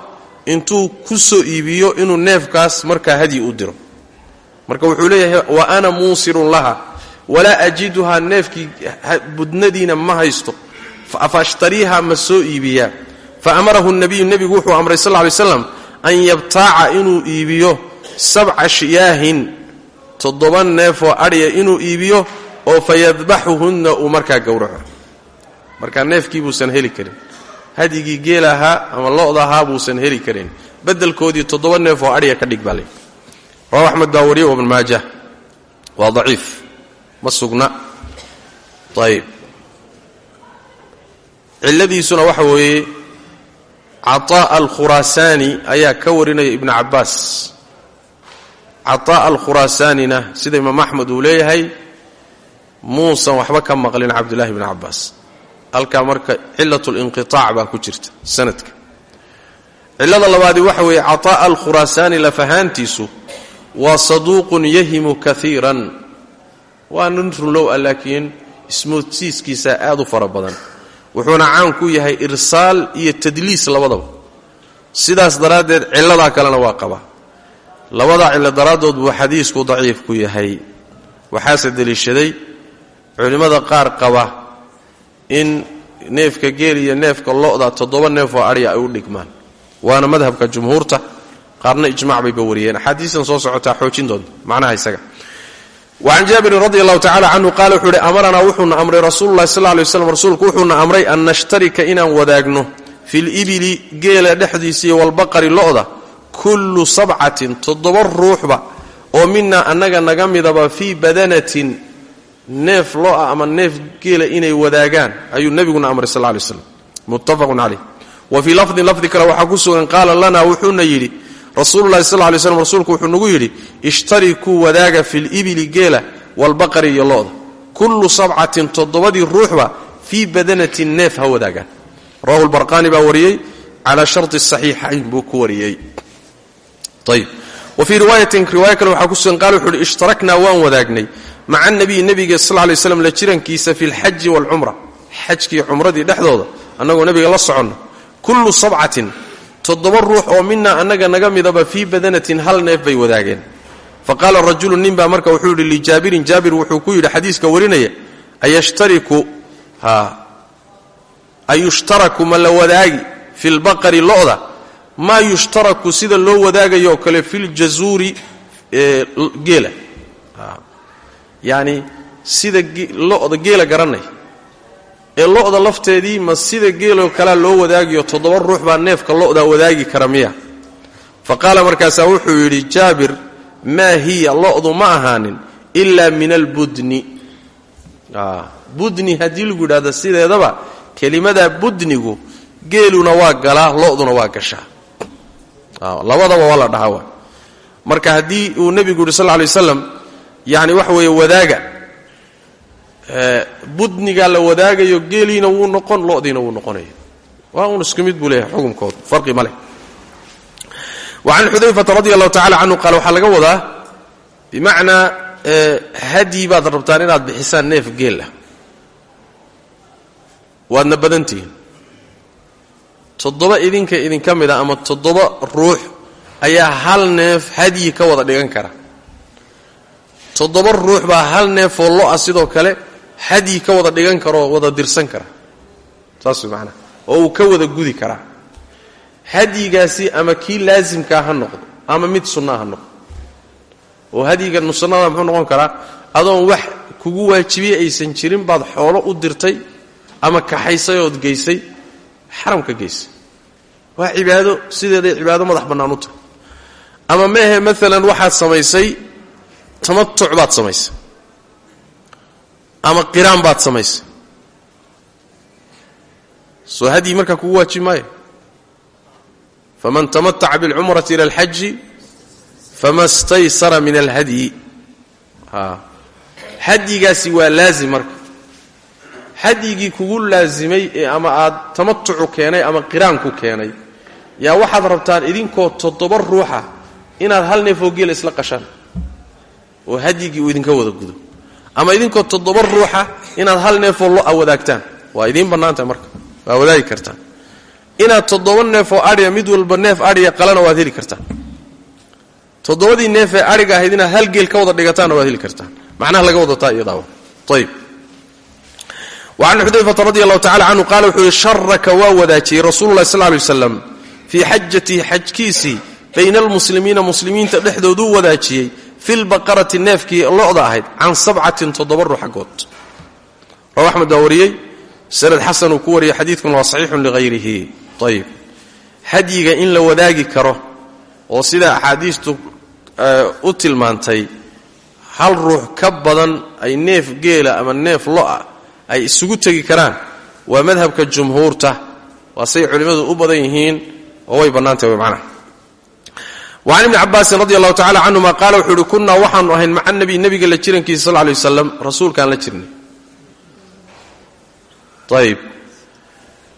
intuu ku soo iibiyo inuu neefkaas markaa hadyi u diro. Marka wuxuu leeyahay wa ana muusirun laha walaa ajiduhaa neefkii budnadiina ma haysto faashtariiha ma soo iibiyaa. Fa amarahu nabiyu nebigu wuxuu amray sal ly slam an yabtaaca inuu iibiyo sabca shiyaahin toddoba neefoo adhiya inuu iibiyo oo fa yadbaxuhunna uu markaa gowraco. Markaa neefkii buusan heli karin. Hadyigii geelahaa ama lo'dahaa buusan heli karin. Bedelkoodii toddoba neef oo adhiya ka dhig baa le rawahu axmed baa wariye ibn maaja waa daciif ma sugna ayb cilladiisuna waxa weeye caطaa'a alkhuraasaani ayaa ka warinaya ibnu cabbaas caطaa'a alkhuraasaanina sida imaam axmed uu leeyahay muusan waxba ka maqlin cabdullahi bni cabbaas halkaa marka cilat linqiطaac baa ku jirta sanadka cillada labaadi waxa weeye caطaa'a alkhuraasaani lafahaantiisu waa saduuqun yahimu kaiiran waa nin runlow ah laakiin ismoodsiiskiisa aad u fara badan. Wuxuuna caan ku yahay irsaal iyo tadliis labadaba. Sidaas daraaddeed cilladaa kalena waa qabaa labadaa cillo daraaddood buu xadiisku daciif ku yahay. Waxaase deliishaday culimmada qaar qaba in neefka geel iyo neefka lo'da toddoba neef oo adhya ay u dhigmaan. Waana madhabka jumhuurta qaarna ijmac bayba wariyeen. Axaadiistan soo socotaa xoojin doonta macnaha isaga wacan jaabirin radi allahu tacala canhu qaala wuxuu ihi amaranaa wuxuuna amray rasuululahi sal ly waslam rasuulku wuxuuna amray an nashtarika inaan wadaagno fi libili geela dhexdiisa iyo walbaqari lo'da kullu sabcatin toddoba ruuxba oo minaa annaga naga midaba fii badanatin neef lo'a ama neef geela inay wadaagaan ayuu nebiguna amray sal lay slam muttafaqun caleyh wa fii lafdin lafdi kale waxaa ku sugan qaala lanaa wuxuuna yidhi rasuululahi sal lay slm rasuulku wuxuu nagu yidhi ishtarikuu wadaaga fi libili geela walbaqari iyo lo'da. Kullu sabcatin toddobadii ruuxba fii badanatin neef ha wadaagaan rawahu lbarqaani baa wariyey calaa sharti saxiixayn buu ku wariyey. Ayb wa fii riwaayatin riwaaya kale waxaa ku sugan qaal wuxu uhi ishtaraknaa wadaagnay. Maca nabiyi nebiga sal lay slam la jirankiisa fi lxaji waalcumra xajkii cumradii dhexdooda annagoo nebiga la soconna kullu sabcatin toddoba ruux oo minaa annaga naga midaba fii badanatin hal neef bay wadaageen. Fa qaala rajulu nin baa marka wuxuu yidhi lijaabirin jaabir wuxuu ku yidhi xadiiska warinaya ayashtariku ayushtaraku ma la wadaagi fi lbaqari lo'da? Maa yushtaraku sida loo wadaagayo kale filjazuuri geela. Yacni sida lo'da geela garanay ee lo'da lafteedii ma sida geeloo kalea loo wadaagayo toddoba ruux baa neefka lo'daa wadaagi kara miya. Fa qaala markaasaa wuxuu yidhi jaabir maa hiya? Lo'du ma ahaanin ilaa min albudni budni haddii lagu yidhahdo sideedaba kelimadaa budnigu geeluna waa galaa lo'duna waa gashaa. Labadaba waa la marka haddii uu nebigu yidhi sal alay waslam yacni waxa weeye wadaaga budnigaa la wadaagayo geeliina wuu noqon lodiina wuu noqonaya waa un isku mid buu leeyahay xukumkooda farqi ma leh. Wacan xudayfata radi allahu tacala canhu qaal waxaa laga wadaa bimacnaa hadyi baad rabtaan inaad bixisaan neef geel ah. Waadna badantihiin toddoba idinka idinka mid a ama toddoba ruux ayaa hal neef hadyi ka wada dhigan kara. Toddoba ruux baa hal neefoo lo'a sidoo kale hadyi ka wada dhigan karaoo wada dirsan kara. Saas macanaha oo uu ka wada gudi karaa hadyigaasi ama kii laasimkaa ha noqdo ama mid sunnaa ha noqdo. Oo hadyiga sunnada muxuu noqon karaa adoon wax kugu waajibiyey aysan jirin baad xoolo u dirtay ama kaxaysay ood geysay xaramka geysay waa cibaado sideeday cibaado madax bannaan u tahay. Ama meehe maalan waxaad samaysay tamatuc baad samaysay ama qiraan baad samaysay. Soo hadyi markaa kugu waajibi maayo. Faman tamataca biاlcumrati ila alxaji fama staysara min alhadyi. Hadyigaasi waa laazim marka. Hadyigii kugu laasimay ee ama aad tamatucu keenay ama qiraanku keenay yaa waxaad rabtaan idinkoo toddoba ruuxa inaad hal neefoo geela isla qashaan oo hadyigii uu idinka wada gudo ama idinkoo toddoba ruuxa inaad hal neefoo lo'a wadaagtaan. Waa idiin bannaantahay marka. Waa wadaagi kartaan. Inaad toddoba neefoo adhiya mid walba neef adhiya qalana waad heli kartaan. Toddobadii neef ee adhiga ahayd inaad hal geel ka wada dhigataanna waad heli kartaan. Macnaha laga wadataa iyadaaba ayb wacan xudayfata radi allahu tacala canhu qaala wuxuu yihi sharaka waa wadaajiyey rasuulu llahi sal ly waslam fii xajatihi xajkiisii bayna almuslimiina muslimiinta dhexdooduu wadaajiyey fi lbaqarati neefkii lo'da ahayd can sabcatin toddoba ruux xaggood. Raw axmed baa wariyey sanad xasan uu ku wariyey xadiidkuna waa saxiixun lighayrihi ayib hadyiga in la wadaagi karo oo sida axaadiistu u tilmaantay hal ruux ka badan ay neef geela ama neef lo'a ay isugu tegi karaan waa madhabka jumhuurta. Waa say culimmadu u badan yihiin oo way bannaantahy macnaha wacan ibni cabaasin radi allahu tacala canhuma qaala wuxuu uhi kunnaa waxaanu ahayn maca nabiy nebiga la jirankiisa sal lay wasalam rasuulkaan la jirnay ayib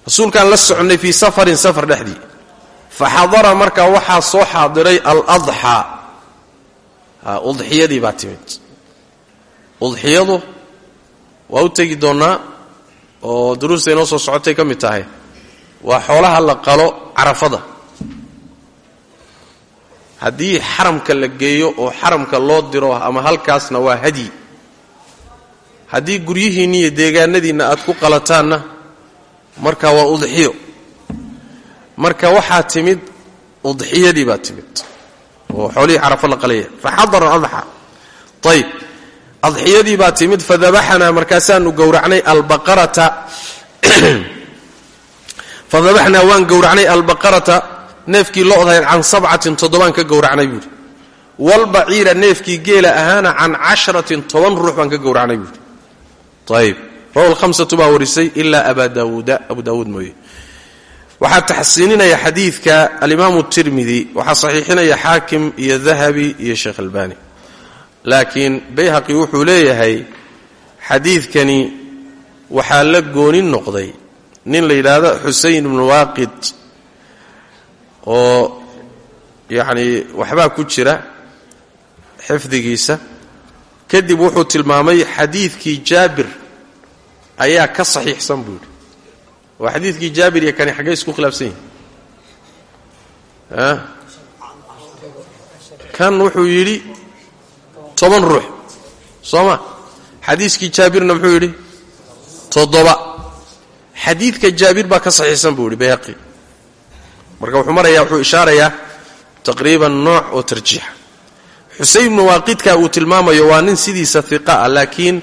rasuulkaan la soconnay fii safarin safar dhexdii fa xadara markaa waxaa soo xaadiray aladxaa udxiyadii baa timid udxiyadu waa u tegi doonnaa oo duruusta inoo soo socotay ka mid tahay waa xoolaha la qalo carafada haddii xaramka la geeyo oo xaramka loo diro ama halkaasna waa hadyi haddii guryihiinni iyo deegaanadiinna aad ku qalataanna marka waa udxiyo. Marka waxaa timid udxiyadii baa timid. Oo xoolihii carafo la qalaya fa xadara adxa. Ayib adxiyadii baa timid fadabaxnaa markaasaanu gowracnay albaqarata. Fadabaxnaa waan gowracnay albaqarata neefkii lo'dahayd can sabcatin toddobaan ka gowracnay buuhi walbaciira neefkii geela ahaana can casharatin toban ruux baan ka gowracnay buuhi ayib rawa baa warisay ilaa abaa daawuuda abu daawuud mooye. Waxaa taxsiininaya xadiidka alimaamu tirmidi waxaa saxiixinaya xaakim iyo dahabi iyo sheekh albani laakiin bayhaqi wuxuu leeyahay xadiidkani waxaa la goonin noqday nin la yidhaahdo xusein ibnu waaqid oo yacnii waxbaa ku jira xifdigiisa kadib wuxuu tilmaamay xadiidkii jaabir ayaa ka saxiixsan buu yidhi. Oo xadiidkii jaabir iyo kani xaggay isku khilaafsan yihiin kan wuxuu yidhi toban ruux. Soo ma? Xadiiskii jaabirna muxuu yidhi toddoba. Xadiidka jaabir baa ka saxiixsan buu yidhi bayhaqi marka wuxuu marayaa wuxuu ishaarayaa taqriiban nooc oo tarjiixa xusein ibnu waaqidka uu tilmaamayo waa nin sidiisa hiqa ah laakiin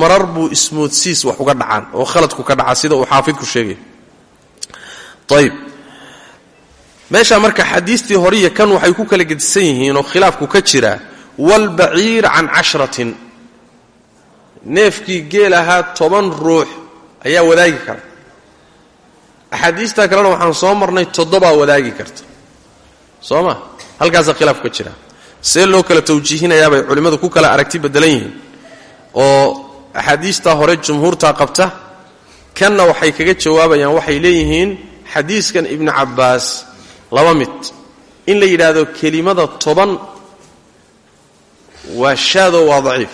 marar buu ismoodsiis wax uga dhacaan oo khaladku ka dhaca sida uu xaafidku sheegay. Ayib meeshaa marka xadiistii horiya kan waxay ku kala gedisan yihiin oo khilaafku ka jiraa walbaciir can cashratin neefkii geel ahaa toban ruux ayaa wadaagi kara axaadiistaa kalena waxaan soo marnay toddobaa wadaagi karta soo ma? Halkaasaa khilaafku ka jira. See loo kala tawjiihinayaabay culimmadu ku kala aragti beddelan yihiin. Oo axaadiistaa hore jumhuurtaa qabta kanna waxay kaga jawaabayaan waxay leeyihiin xadiiskan ibnu cabbaas laba mid. In la yidhaahdo kelimada toban waa shaado waa daciif.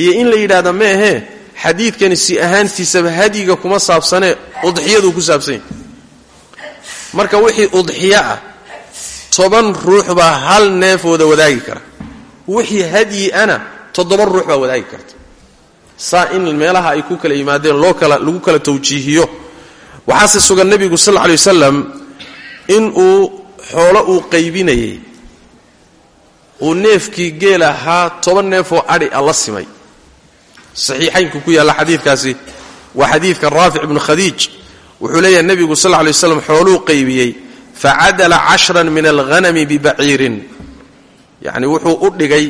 Iyo in la yidhaahdo ma ahee xadiidkani si ahaantiisaba hadyiga kuma saabsanee udxiyaduu ku saabsan yahay marka wixii udxiyo ah toban ruux baa hal neef wada wadaagi kara. Wixii hadyi ana toddoba ruux baa wadaagi karta. Saa in meelaha ay ku kala yimaadeen loo kala lagu kala tawjiihiyo. Waxaase sugan nebigu sal lla lay wasalam inuu xoolo uu qaybinayay. Uu neefkii geel ahaa toban neefoo adhi a la simay saxiixaynku ku yaalla xadiidkaasi waa xadiidka raafic ibnu khadiij. Wuxuu leeyahay nebigu sal lay waslam xooluu qaybiyey facadala cashran min alghanami bibaciirin yacni wuxuu u dhigay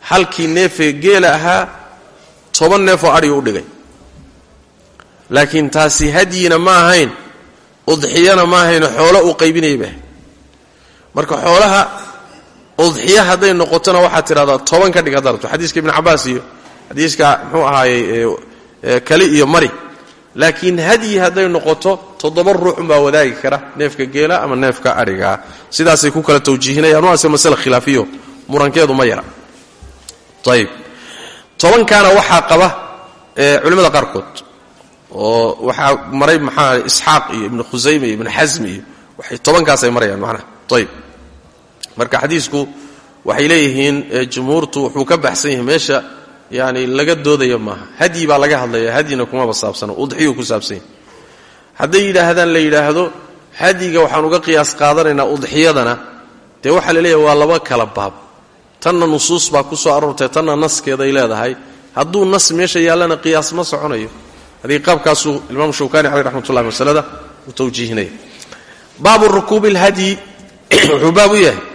halkii neefee geela ahaa toban neefoo adhigu u dhigay. Laakiin taasi hadyina ma ahayn udxiyana ma ahayn xoolo uu qaybinayay ba marka xoolaha udxiya hadday noqotona waxaad tidhahdaa toban ka dhig haddaad rabto. Xadiiska ibnu cabbaas iyo xadiiska muxuu ahaayey kali iyo mari. Laakiin hadyi hadday noqoto toddoba ruuxunbaa wadaagi kara neefka geela ama neefka adhigaa sidaasay ku kala tawjiihinayaan waase masale khilaafiyo murankeedu ma yara. Ayib tobankaana waxaa qaba culimmada qaarkood oo waxaa maray maxaa isxaaq iyo ibnu khusayme iyo ibnu xasmi iyo waxay tobankaasay marayaan macnaha. Ayib marka xadiisku waxay leeyihiin jumhuurtu wuxuu ka baxsan yahay meesha yani laga doodaya maaha. Hadyi baa laga hadlaya hadyina kumaba saabsano. Udxiyuu ku saabsan yahay. Hadday yidhaahdaan la yidhaahdo hadyiga waxaan uga qiyaas qaadanaynaa udxiyadana dee waxaa la leeyahay waa laba kala baab. Tanna nusuus baa ku soo aroortay tanna naskeeday leedahay. Hadduu nas meesha yaallana qiyaas ma soconayo. Haddii qaabkaasuu imaamu shawkani caleyh raxmatullahi masalada uu tawjiihinaya. Baabu rukuubi alhadyi wuxuu u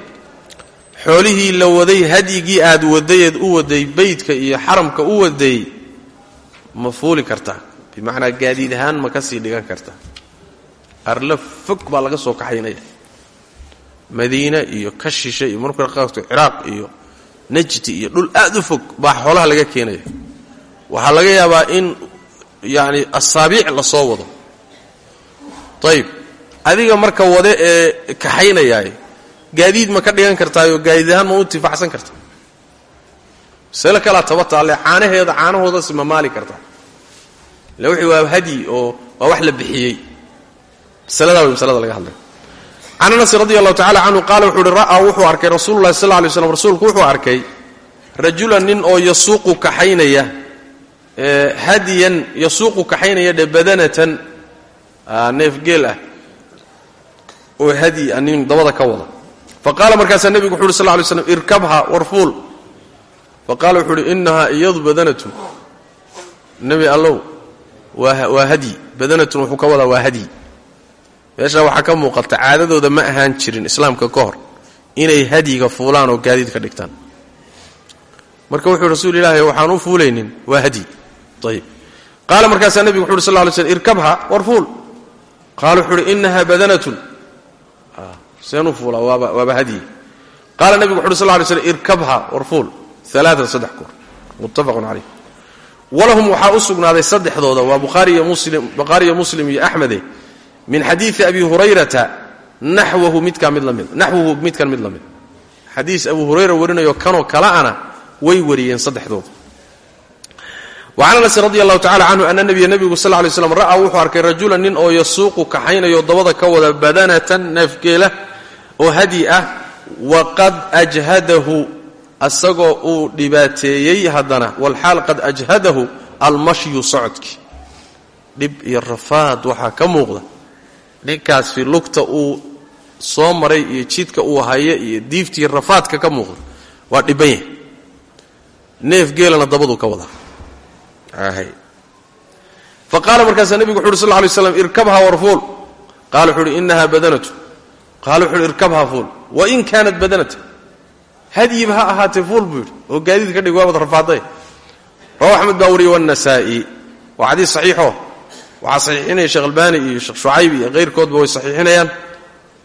xoolihii la waday hadyigii aad wadayeed u waday beydka iyo xaramka u waday ma fuuli kartaa bimacnaa gaadiid ahaan ma ka sii dhigan kartaa arla fog baa laga soo kaxaynaya. Madiine iyo ka shishe iyo marka qaarto ciraaq iyo najdi iyo dhul aad u fog baa xoolaha laga keenaya. Waxaa laga yaabaa in yacni asaabiic la soo wado. Ayib adiga marka wade ee kaxaynayaay gaadiid ma ka dhigan kartaayoo gaadiid ahaan ma u intifaacsan karta masale kalaa taba taalle caanaheeda caanahoodasi ma maali kartaa ille wixii waa hadyi oo waa wax la bixiyey. Masaladaa way masalada laga hadlay. Can anas radi allahu tacala canhu wuxuu uhi wuxuu arkay rasuulu llahi sal slam rasuulku wuxuu arkay rajulan nin oo yasuuqu kaxaynaya hadiyan yasuuqu kaxaynaya dhe badanatan neef geel ah oo hadyi a nin dabada ka wada fa qaala markaasaa nebigu wuxu uhi sal lay slam irkabha warfuul. Fa qaala wuxuu uhi inahaa iyadu badanatun. Nebi allow waa hadyi badanatun wuxuu ka wadaa waa hadyi meeshaa waxaa ka muuqata caadadooda ma ahaan jirin islaamka ka hor inay hadyiga fuulaan oo gaadiid ka dhigtaan. Marka wuxuu rasuul ilaahi waxaan u fuulaynin waa hadyi ayib qaala markaasaa nebigu wuxu uhi sal lay slm irkabha war fuul qaala wuxuu uhi inaha badanatun seen u fuulaa waaba waaba hadyi qaala nebigu wuxu uhi sal slm irkabha war fuul alaatan saddex goor. Muttafaqun caleyh walahum waxaa u saddexdooda waa bukhaariyo muslim iyo axmede min xadiii abi hurayrata naxwahu midkaa mid la mid midkan mid la mid. Xadiis abu hurayra warinayo kanoo kalaana way wariyeen saddexdooda. Wacan anas radi allahu tacala canhu ana nabiya nebigu sal lay slam ra'aa wuxuu arkay rajulan nin oo yasuuqu kaxaynayo dabada ka wada badanatan neefgeela oo hadyi ah waqad ajhadahu asagoo uu dhibaateeyey haddana walxaal qad ajhadahu almashyu socodki. Dhib iyo rafaad waxaa ka muuqda. Ninkaasi lugta uu soo maray iyo jidka uu hayo iyo diiftii rafaadka ka muuqda waa dhiban yahay. Neef geelana dabaduu ka wadaa fa qaala markaasaa nebigu wuxu uhi sal lay slam irkabha warfuul qaala wuxu uhi inaha badanatu qaala wuxu uhi irkabha fuul. Wain kaanat badanata hadyiba ha ahaatee fuul buu oo gaadiid ka dhig waabad rafaaday rawa axmed baa wariye wanasaa'i waa xadiis saxiixo waxaa saxiixinaya sheekh albaani iyo sheekh shucayb iyo kayrkoodba way saxiixinayaan.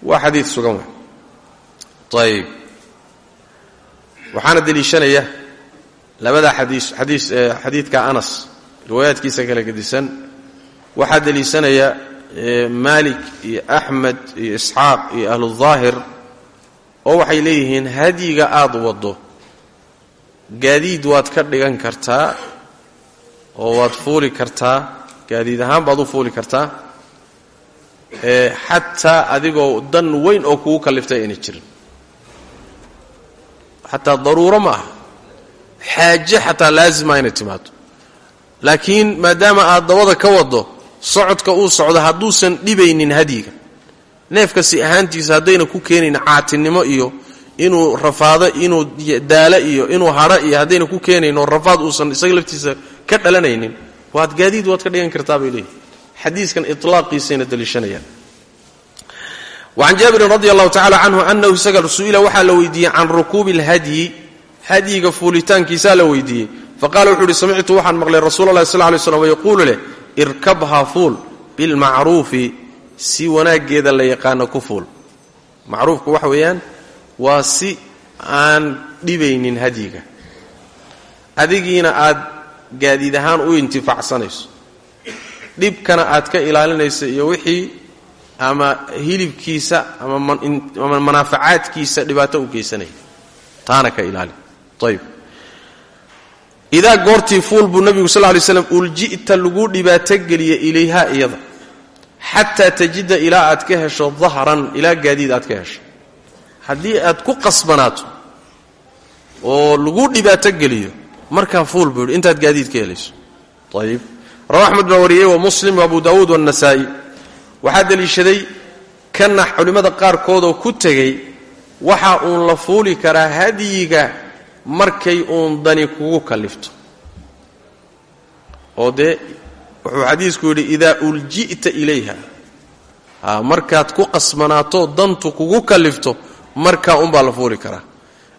Waa xadiid sugan wey ayib waxaana deliishanaya labada xadiis xadiis xadiidka anas riwaayaadkiisa kala gedisan waxaa deliishanaya maalik iyo axmed iyo isxaaq iyo ahludaahir oo waxay leeyihiin hadyiga aad waddo gaadiid waad ka dhigan kartaa oo waad fuuli kartaa gaadiid ahaan baad u fuuli kartaa xataa adigoo dan weyn oo kugu kalliftay ayna jirin. Xataa daruuro ma aha. Xaaje xataa laazima inay timaado laakiin maadaama aad dabada ka waddo socodka uu socdo hadduusan dhibaynin hadyiga. Neefka si ahaantiisa haddayna ku keenayn caatinimo iyo inuu rafaado inuu daalo iyo inuu hadho iyo haddayna ku keenayn rafaad uusan isaga laftiisa ka dhalanaynin. Waad gaadiid waad ka dhigan kartaa bay leeyihiin xadiiskan ilaaqiisayna daliishanayaan. Wacan jaabirin radi allahu tacala canhu anahu isaga su'ila waxaa la weydiiyey can rukuubi lhadyi hadyiga fuulitaankiisaa la weydiiyey. Faqala wuxuu uhi samictu waxaan maqlay rasuula lahi sal lay slam yaquulu leh irkabha fuul bilmacruufi si wanaaggeeda la yaqaano ku fuul. Macruufku waxa weeyaan waa si aan dhibaynin hadyiga. Adigiina aad gaadiid ahaan u intifaacsanayso. Dhibkana aad ka ilaalinayso iyo wixii ama hilibkiisa ama manaafacaadkiisa dhibaato u geysanaya taana ka ilaali ayb idaa goortii fuul buu nabigu sal lay slam ulji'ta lagu dhibaatogeliya ilayha iyada xataa tajida ilaa aad ka hesho dahran ilaa gaadiid aad ka hesho. Haddii aad ku qasbanaato oo lagu dhibaato geliyo markaa fuul buu yidhi intaad gaadiid ka helayso. Ayib rawa axmed baa wariyey wa muslim wa abu daawuud waannasaa'i waxaa deliishaday kana culimmada qaarkoodoo ku tegey waxa uun la fuuli karaa hadyiga markay uun dani kugu kallifto oo dee wuxuu xadiisku yidhi idaa ulji'ta ilayha. Markaad ku qasbanaato dantu kugu kallifto markaa unbaa la fuuli karaa.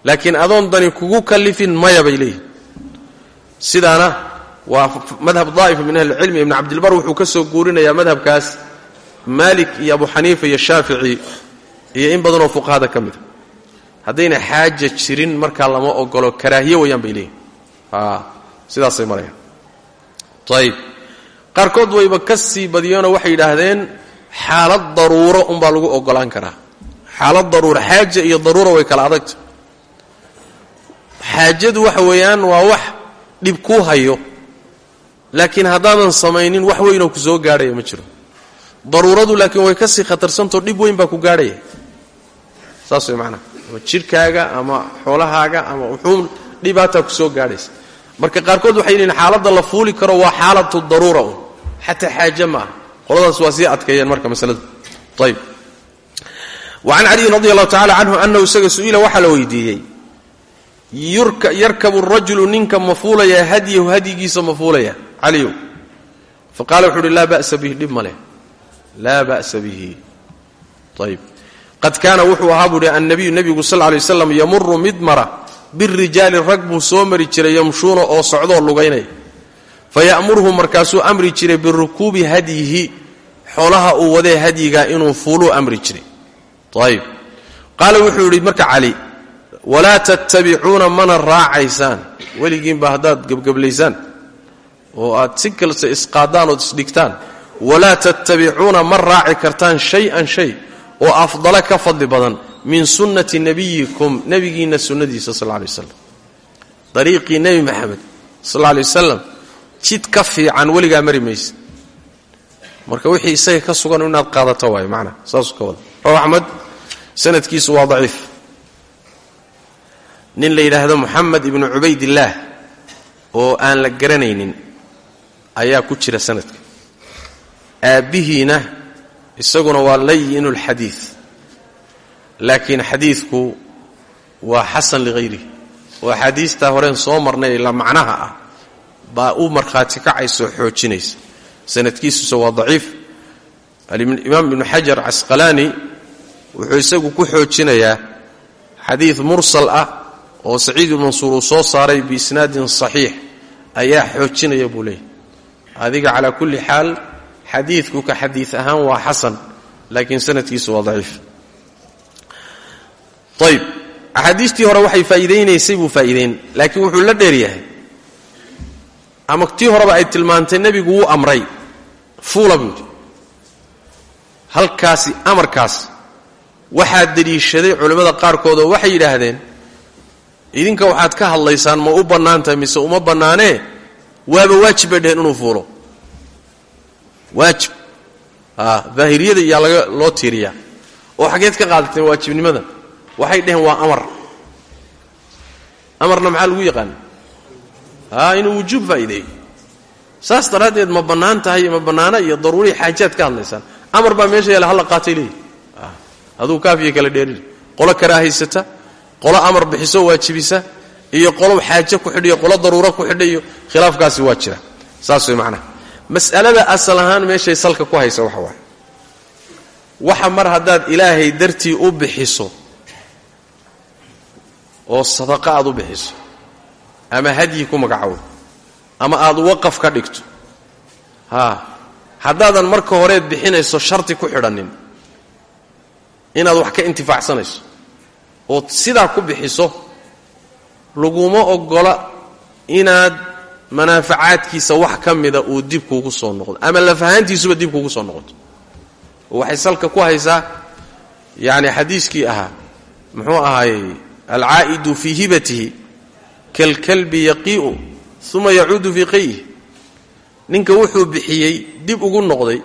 Laakiin adoon dani kugu kallifin maya bay leeyihiin sidaana waa madhab daa'ifa min ahlicilmi ibn cabdilbar wuxuu ka soo guurinayaa madhabkaas. Maalik iyo abu xaniifa iyo shaafici iyo in badanoo fuqahada ka mida haddayna xaaja jirin markaa lama ogolo karaahiye wayaan bay leeyihiin sidaasay marayaan ayib qaarkood wayba ka sii badiyeenoo waxay yidhaahdeen xaalad daruuro unbaa lagu ogolaan karaa. Xaalad daruura xaaja iyo daruura way kala adagta xaajadu waxa weeyaan waa wax dhib kuu hayo laakiin haddaadan samaynin wax weynoo ku soo gaadhaya ma jiro. Daruuradu laakiin way ka sii khatarsantao dhib weyn baa ku gaadhaya. Saas way ama jidhkaaga ama xoolahaaga ama wuxuun dhibaataa ku soo gaadhaysa. Marka qaarkood waxay leeyiin xaaladda la fuuli karo waa xaalatu daruura un. Xataa xaaje ma qoladaas waa sii adkeeyeen marka masalada ayb wa can caliyin radi allahu tacala canhu annahu isaga su'ila waxaa la weydiiyey. Yarkabu rajulu ninka ma hadyahu hadyigiisa ma fuulaya. Caliyow fa qaala wuxu uhi laa ba'sa bihi dhib ma leh. Laa ba'sa bihi. Ayb qad kaana wuxuu ahaa buuhi annabiyu nebigu sal lay waslam yamuru mid mara birijaali rag buu soo mari jiray yamshuuna oo socdoo lugaynaya. Faya'muruhu markaasuu amri jiray birukuubi hadyihi xoolaha uu wadee hadyiga inuu fuuluu amri jiray. Ayb qaala wuxuu yidhi marka cali walaa tattabicuuna mana raacaysaan. Weligiinba haddaad gebgeblaysaan oo aad si kalse isqaadaan ood isdhigtaan. Walaa tattabicuuna ma raaci kartaan shay-an shay oo afdala ka fadli badan min sunnati nebiyikum nebigiinna sunnadiisa sal lay waslam dariiqii nebi maxamed sal lay wasalam jid ka fiican weligaa mari marka wixii isaga ka sugan inaad qaadato waayo macnaa saasuu ka wada. Raw axmed sanadkiisu waa daciif. Nin la yidhaahdo moxamed ibnu cubaydillaah oo aan la garanaynin ayaa ku jira sanadka. Aabbihiina isaguna waa layinu lxadiid laakiin xadiidku waa xasan lighayrihi oo axaadiistaa horeen soo marnay la macnaha ah. Baa u markhaati kacaysoo xoojinaysa. Sanadkiisuse waa daciif. Alimaam ibnu xajar casqalaani wuxuu isagu ku xoojinayaa xadiid mursal ah oo saciid ibnu mansuur uu soo saaray biisnaadin saxiix. Ayaa xoojinaya buu leeyahy adiga calaa kulli xaal xadiidku ka xadiid ahaan waa xasan laakiin sanadkiisu waa daciif. Ayb axaadiistii hore waxay faa'iidaynaysay buu faa'iidayn laakiin wuxuu la dheeryahay ama tii horeba ay tilmaantay nebigu wuu amray fuula buu yidhi. Halkaasi amarkaas waxaa deliishaday culimmada qaarkood oo waxay yidhaahdeen idinka waxaad ka hadlaysaan ma u bannaan tahay mise uma bannaanee? Waaba waajib bay dheheen inuu fuulo waajib. Daahiriyada iyaa laga loo tiiriyaa. Oo xaggeed ka qaadateen waajibnimada. Waxay dheheen waa amar. Amarna maxaa lagu yaqaana haa inuu wujuub faa'iideeyo saas daraaddeed ma bannaan tahay ma bannaana iyo daruuriya xaajaad ka hadlaysaan. Amar baa meesha yaalla halla qaatay leeyihi aduu kaafiya kala dheerin. Qolo karaahaysata qolo amar bixiso waajibisa iyo qolo xaaje ku xidhiyo qolo daruuro ku xidha iyo khilaafkaasi waa jira. Saas way macnaha mas'alada asal ahaan meeshay salka ku haysa waxa waaye waxa mar haddaad ilaahay dartii u bixiso oo sadaqa aad u bixiso ama hadyi ku magacowdo ama aad waqaf ka dhigto haa haddaadan marka horeed bixinayso sharti ku xidhannin inaad wax ka intifaacsanayso ood sidaa ku bixiso laguma oggola inaad manaafacaadkiisa wax ka mida uu dib kuugu soo noqdo. Ama lafahaantiisuba dib kuugu soo noqoto. Waxay salka ku haysaa yacni xadiiskii ahaa muxuu ahaayey alcaa'idu fii hibatihi kalkalbi yaqii'u uma yacuudu fii qayih ninka wuxuu bixiyey dib ugu noqday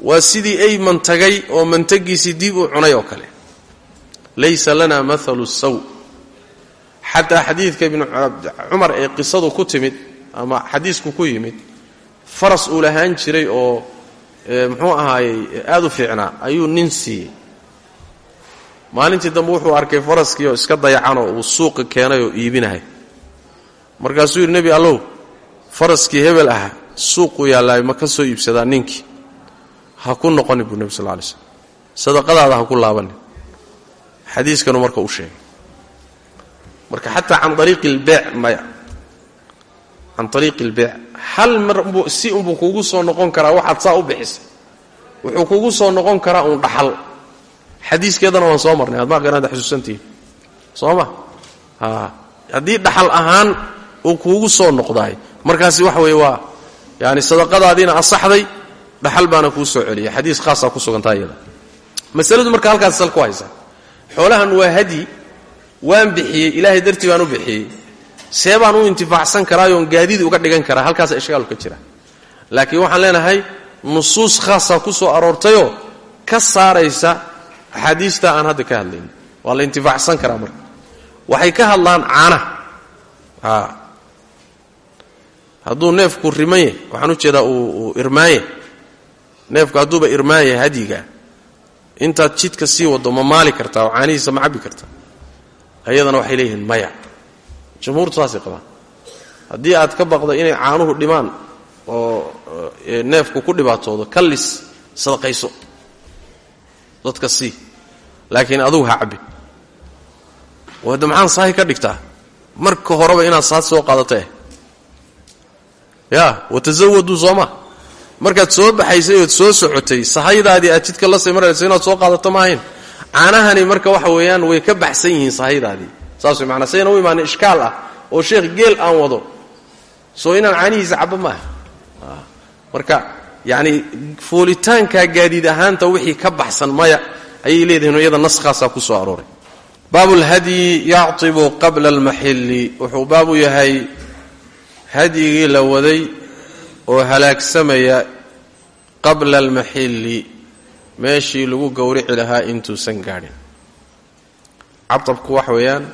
waa sidii ay mantagay oo mantagiisii dib u cunay oo kale. Laysa lana maalu saw. Xataa xadiidka ibnu cumar ee qisadu ku timid ama xadiisku ku yimid faras uu lahaan jiray oo muxuu ahaayey aad u fiicnaa ayuu nin siiyey. Maalintii dambe wuxuu arkay faraskii oo iska dayacanoo uu suuqa keenay oo iibinahay markaasuu yidhi nebi allow faraskii hebel ah suuquu yaallaayo ma ka soo iibsadaa ninkii? Ha ku noqonin buu nebi sal lla alay slam sadaqadaada ha ku laabanin xadiiskanu marka u sheegay. Marka xataa can ariiqi ilbeec maya can ariiqi ilbeec hal mar si unbuu kuugu soo noqon karaa waxaad saa u bixisay? Wuxuu kuugu soo noqon karaa uun dhaxal. Xadiiskeedana waan soo marnay. Aad maaqanaada xusuusantihiin? Soo ma? Haddii dhaxal ahaan uu kuugu soo noqdaay markaasi waxa weeye waa yaani sadaqadaadiina asaxday dhaxal baana kuu soo celiya xadiis khaasaa ku sugantaa iyada. Masaladu marka halkaas sal ku haysaa xoolahan waa hadyi waan bixiyey ilaahay dartii baan u bixiyey see baan u intifaacsan karaayoon gaadiid uga dhigan karaa halkaasa ishgaalu ka jira. Laakiin waxaan leenahay nusuus khaasaa ku soo aroortayoo ka saaraysa axaadiista aan hadda ka hadlayn. Waa la intifaacsan karaa marka. Waxay ka hadlaan caanaha hadduu neefku rimanye waxaan u jeedaa uu irmaanye neefku hadduuba irmaanye hadyiga intaad jidka sii wado ma maali kartaa oo caanihiisa ma cabbi kartaa. Ayadana waxay leeyihiin maya jamhuurtu saasay qabaan. Haddii aad ka baqdo inay caanuhu dhimaan oo neefku ku dhibaatoodo kallis sadaqayso. Dadka sii laakiin adugu ha cabbin. Wada maxaan saahi ka dhigtaa? Marka horeba inaad saad soo qaadato eh ya watasawaduu sooma markaad soo baxaysay ood soo socotay sahaydaadii aad jidka la simarayso inaad soo qaadato maahayn. Caanahani marka waxa weeyaan way ka baxsan yihiin sahaydaadii saas maanaa sayna u imaana ishkaal ah oo sheekh geel aan wado. Soo inaan caanihiisa cabbo maaha marka yacni foolitaankaa gaadiid ahaanta wixii ka baxsan maya ayay leedahiin iyada naskaasaa ku soo arooray. Baabu lhadyi yactibu qabla almaxilli wuxuu baabu yahay hadyigii la waday oo halaagsamaya qabla almaxilli meeshii lagu gowrici lahaa intuusan gaadhin. Catabku wax weeyaan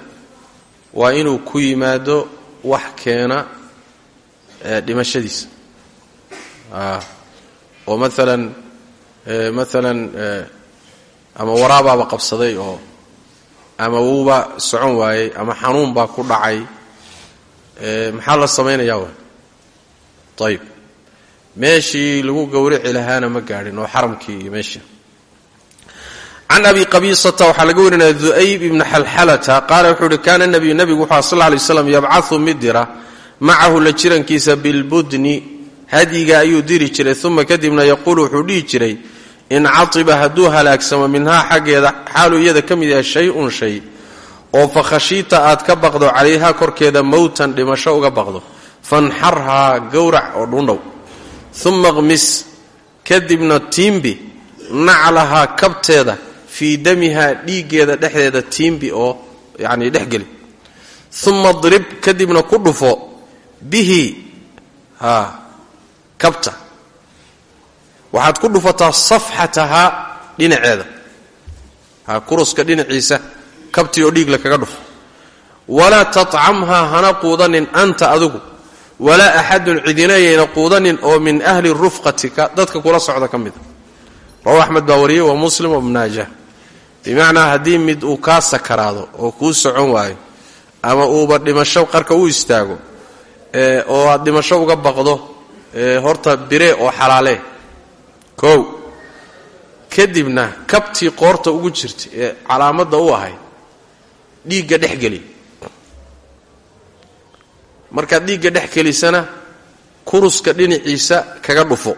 waa inuu ku yimaado wax keena dhimashadiisa oo maalan maalan ama waraabaaba qabsaday oo ama wuuba socon waayey ama xanuun baa ku dhacay. Maxaa la samaynayaa wa ayib meeshii lagu gowrici lahaana ma gaadhin oo xaramkii iyo meeshii can abi qabiisata waxaa laga warinaya du'ayb ibna xalxalata qaala wuxuu uhi kaana nabiyu nebigu wuxu sal lla lay slam yabcau mid dira macahu la jirankiisa bilbudni hadyiga ayuu diri jiray uma kadibna yaquulu wuxuu dhihi jiray in catiba hadduu halaagsamo minhaa xaggeeda xaaluu iyada ka mid yahay shay-un shay oo fa khashiita aad ka baqdo calayhaa korkeeda mowtan dhimasho uga baqdo fanxarhaa gowrac oo dhundhow uma qmis kadibna tiimbi naclahaa kabteeda fii damihaa dhiiggeeda dhexdeeda tiimbi oo yacni dhexgeli uma drib kadibna ku dhufo bihi kabta. Waxaad ku dhufataa safxatahaa dhinaceeda. Kuruska dhinaciisa kabtii oo dhiigle kaga dhufo. Walaa tatcamhaa hana quudanin anta adigu walaa axadun cidinayayna quudanin oo min ahli rufqatika dadka kula socda ka mida rawa axmed baa wariyey waa muslim oo ibnaaja bimacnaa haddii mid uu kaa sakaraado oo kuu socon waayo ama uuba dhimasho qarka u istaago oo aad dhimasho uga baqdo horta bire oo xalaalee kow. Kadibna kabtii qoorta ugu jirta ee calaamadda u ahayd dhiigga dhex geli. Markaad dhiigga dhex gelisana kuruska dhinaciisa kaga dhufo.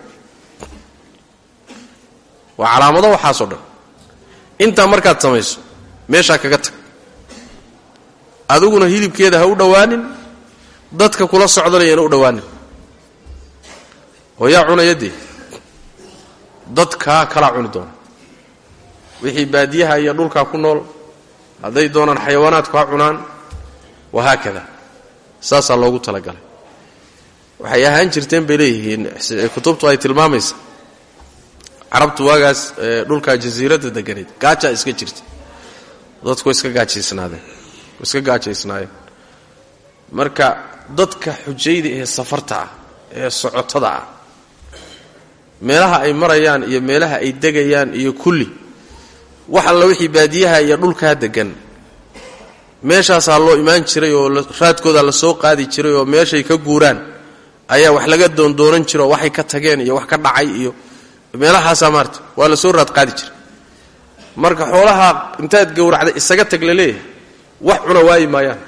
Waa calaamado waxaasoo dhan intaa markaad samayso meeshaa kaga tag. Adiguna hilibkeeda ha u dhowaanin dadka kula socdanayana u dhowaanin oo yaa cunaya dee dadkaa kalaa cuni doona. Wixii baadiyaha iyo dhulkaa ku nool hadday doonaan xayawaanaadku ha cunaan wahaakada saasaa loogu talagalay. Waxay ahaan jirteen bay leeyihiin kutubtu ay tilmaamaysa carabtu waagaas dhulkaa jasiiradda deganayd gaajaa iska jirta. Dadku iska gaajaysnaadeen iska gaajaysnaayeen marka dadka xujayda ee safarta ah ee socotada ah meelaha ay marayaan iyo meelaha ay degayaan iyo kulli wax alla wixii baadiyaha iyo dhulkaa degan meeshaasaa loo imaan jiray oo raadkooda la soo qaadi jiray oo meeshay ka guuraan ayaa wax laga doondoonan jira oo waxay ka tageen iyo wax ka dhacay iyo meelahaasaa maarta waa la soo raad qaadi jiray. Marka xoolaha intaad gowracday isaga tag la leeyahay wax cuna waayi maayaan.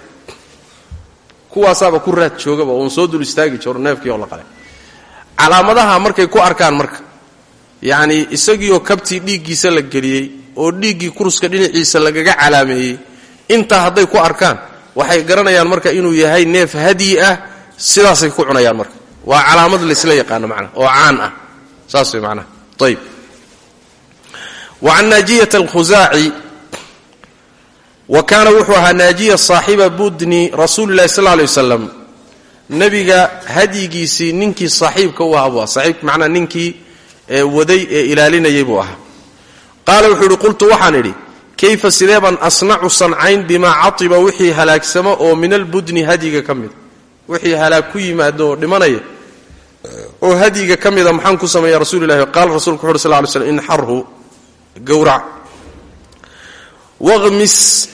Kuwaasaaba ku raad joogaba oon soo dul istaagi jiro neefkii oo la qalay. Calaamadaha markay ku arkaan marka yacnii isagiioo kabtii dhiiggiisa la geliyey oo dhiiggii kuruska dhinaciisa lagaga calaameeyey intaa hadday ku arkaan waxay garanayaan marka inuu yahay neef hadyi ah sidaasay ku cunayaan marka. Waa calaamad laysla yaqaano macnaha oo caan ah. Saas way macnaha ayb wa can naajiyat alkhusaaci wa kaana wuxuu ahaa naajiya saaxiba budni rasuuli llahi sal alay wasalam nebiga hadyigiisii ninkii saaxiibka u ahaa buu aha saxiibka macnaa ninkii waday ee ilaalinayay buu ahaa qaala wuxuu idhi qultu waxaan idhi kayfa sidee baan asnacu sancayn bimaa catiba wixii halaagsamo oo min albudni hadyiga ka mida wixii halaag ku yimaado oo dhimanaya oo hadyiga ka mida maxaan ku sameeya rasuulilahi qaala rasulku wuxu uri sal ly slm inxarhu gowrac waqmis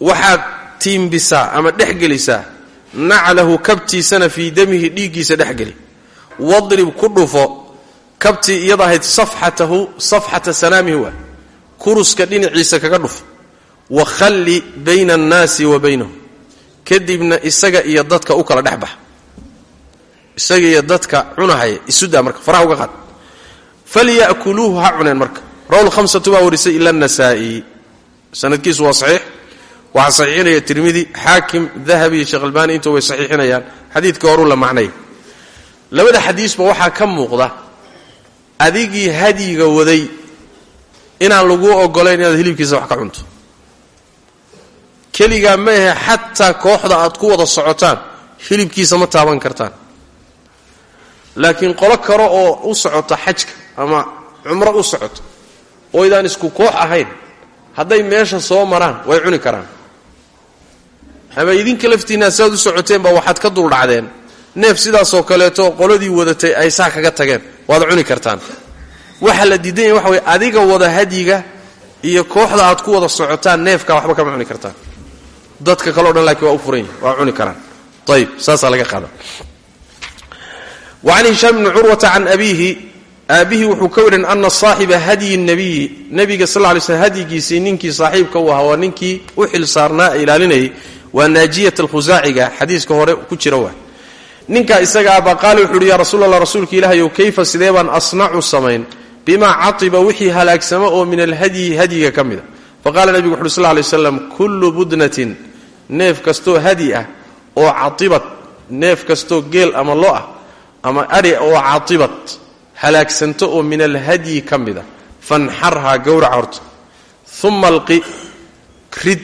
waxaad tiimbisaa ama dhexgelisaa naclahu kabtiisana fii damihi dhiiggiisa dhexgeli wadrib ku dhufo kabtii iyada ahayd safxatahu safxata sanaamihi waa kuruska dhinaciisa kaga dhufo wakhalli bayna annaasi wa baynahum. Kadibna isaga iyo dadka u kala dhex bax isaga iyo dadka cunahaya isudaa marka faraha uga qaad. Falya'kuluuhu ha cuneen marka. Rawl hamsatu baa warisay ila anasaa'i sanadkiisu waa saxiix. Waxaa saxiixinaya tirmidi xaakim dahabi iyo sheekh albaani way saxiixinayaan. Xadiidka horuu la macnaya labada xadiisba waxaa ka muuqda adigii hadyiga waday inaan laguu ogolayn inaad hilibkiisa wax ka cunto. Keligaa ma ahe xataa kooxda aad ku wada socotaan hilibkiisa ma taaban kartaan laakiin qolo kale oo u socota xajka ama cumro u socoto oo idaan isku koox ahayn hadday meesha soo maraan way cuni karaan. Ama idinka laftiinaa sidaad u socoteenba waxaad ka duldhacdeen. Neef sidaasoo kaleeto qoladii wadatay ay saa kaga tageen waad cuni kartaan. Waxa la diidan yahy waxa way adiga wada hadyiga iyo kooxda aad ku wada socotaan neefkaa waxba kama cuni kartaan. Dadka kaleo dhan laakiin waa u furan yahi waa cuni karaan. Ayib saasaa laga qaada wacan hishaam bni curwata can abiihi aabbihi wuxuu ka warin ana saaxiba hadyi nabiyi nabiga sal ly slm hadyigiisii ninkii saaxiibka u ahaa waa ninkii u xil ilaalinayay waa naajiyat alkhusaaciga xadiiska hore ku jira waa. Ninkaa isagaaba qaala wuxu uhi yaa rasuul allah rasuulka ilaahayow kayfa sidee baan asnacu samayn? Bimaa catiba wixii halaagsamo oo min alhadyi hadyiga ka mida faqala nebigu wuxuuhi sal lay waslam kullu budnatin neef kastoo hadyi ah oo catibat neef kastoo geel ama lo ah ama ari oo catibat halaagsanto oo min alhadyi ka mida. Fanxarhaa gowraca horta. Uma alqi rid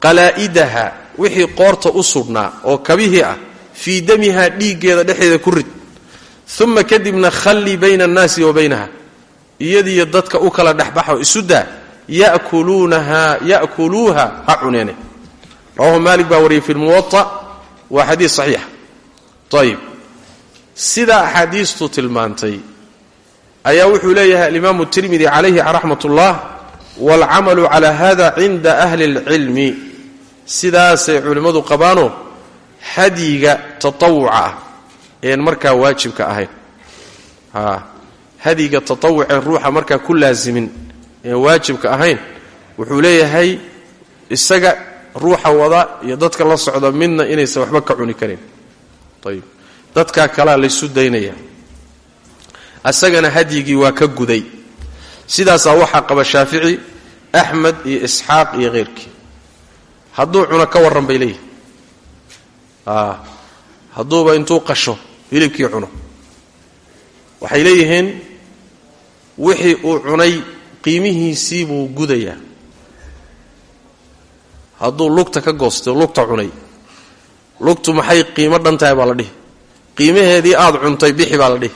qalaa'idaha wixii qoorta u sugnaa oo kabihii ah fii damiha dhiiggeeda dhexdeeda ku rid. Uma kadibna khalli bayna annaasi wa baynaha iyadiyo dadka u kala dhexbaxo isu daa yakuluunaha ya'kuluuha ha cuneene. Rawahu maalik baa wariyey fi lmuwaa waa xadiis saxiixa ayib sida axaadiistu tilmaantay ayaa wuxuu leeyahay alimaamu tirmidi calayhi raxmat ullah waalcamalu calaa hada cinda ahli اlcilmi sidaasay culimmadu qabaanoo hadyiga tatawuca ah een markaa waajibka ahayn hadyiga tatawucee ruuxa markaa ku laasimin een waajibka ahayn wuxuu leeyahay isaga ruuxa wada iyo dadka la socda midna inaysan waxba ka cuni karin. Ayib dadkaa kalaa laysu daynaya. Asagana hadyigii waa ka guday. Sidaasaa waxaa qaba shaafici axmed iyo isxaaq iyo kheyrkii hadduu cuno ka warran bay leeyihiin hadduuba intuu qasho hilibkii cuno. Waxay leeyihiin wixii uu cunay qiimihiisii buu gudayaa. Hadduu lugta ka goostay lugta cunay. Lugtu maxay qiimo dhan tahay baa la dhihi qiimaheedii aad cuntay bixi baa la dhihi.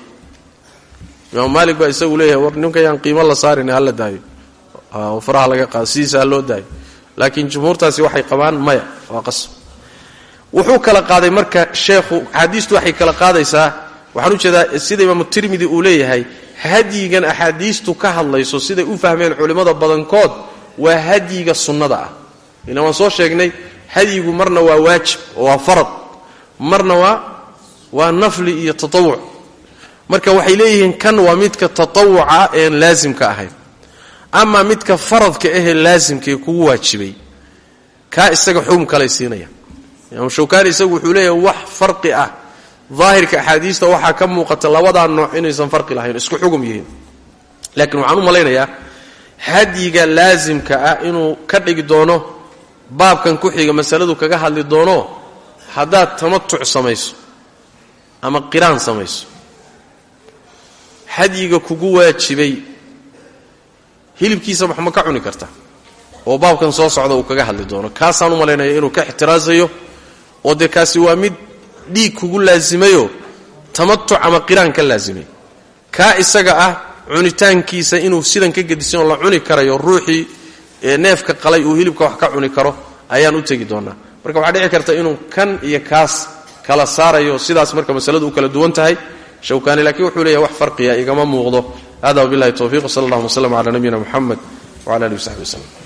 Imaam maalik baa isagu leeyahay war ninkayaan qiimo la saarin hala daayo. Faraha laga qaado sidiisa ha loo daayo. Laakiin jumhuurtaasi waxay qabaan maya waa qasab. Wuxuu kala qaaday marka sheekhu axaadiistu waxay kala qaadaysaa waxaan u jeedaa sida imaamu tirmidi uu leeyahay hadyigan axaadiistu ka hadlayso siday u fahmeen culimmada badankood waa hadyiga sunnada ah. Ilan waan soo sheegnay hadyigu marna waa waajib oo waa farad. Marna waa waa nafli iyo tatawuc. Marka waxay leeyihiin kan waa midka tatawuca een laasimka ahayn ama midka faradka ahee laasimkaee kugu waajibay. Kaa isaga xugum kalay siinaya. Imaam shawkaani isagu wuxuu leeyahay wax farqi ah. Daahirka axaadiista waxaa ka muuqata labadaa nooc inaysan farqi lahayn isku xugum yihiin. Laakiin waxaan u malaynayaa hadyiga laasimka ah inuu ka dhigi doono baabkan ku xiga masaladu kaga hadli doono haddaad tamatuc samayso ama qiraan samayso. Hadyiga kugu waajibay hilibkiisa wax ma ka cuni karta. Oo baabkan soo socda uu kaga hadli doono. Kaasaan u malaynaya inuu ka ixtiraasayo oo dee kaasi waa mid dhiig kugu laasimayo tamatuc ama qiraan ka laasimay kaa isaga ah cunitaankiisa inuu sidan ka gedisan oo la cuni karayo ruuxii neefka qalay uu hilibka wax ka cuni karo ayaan u tegi doonaa. Marka waxaa dhici karta inuu kan iyo kaas kala saarayo sidaas marka masaladu u kala duwan tahay shawkaani laakiin wuxuu leeyahay wax farqiya igama muuqdo. Hada wabillahi towfiiq sala allahuma w sllam cala nabiyina muxamed wcala alihi w saxbi waslem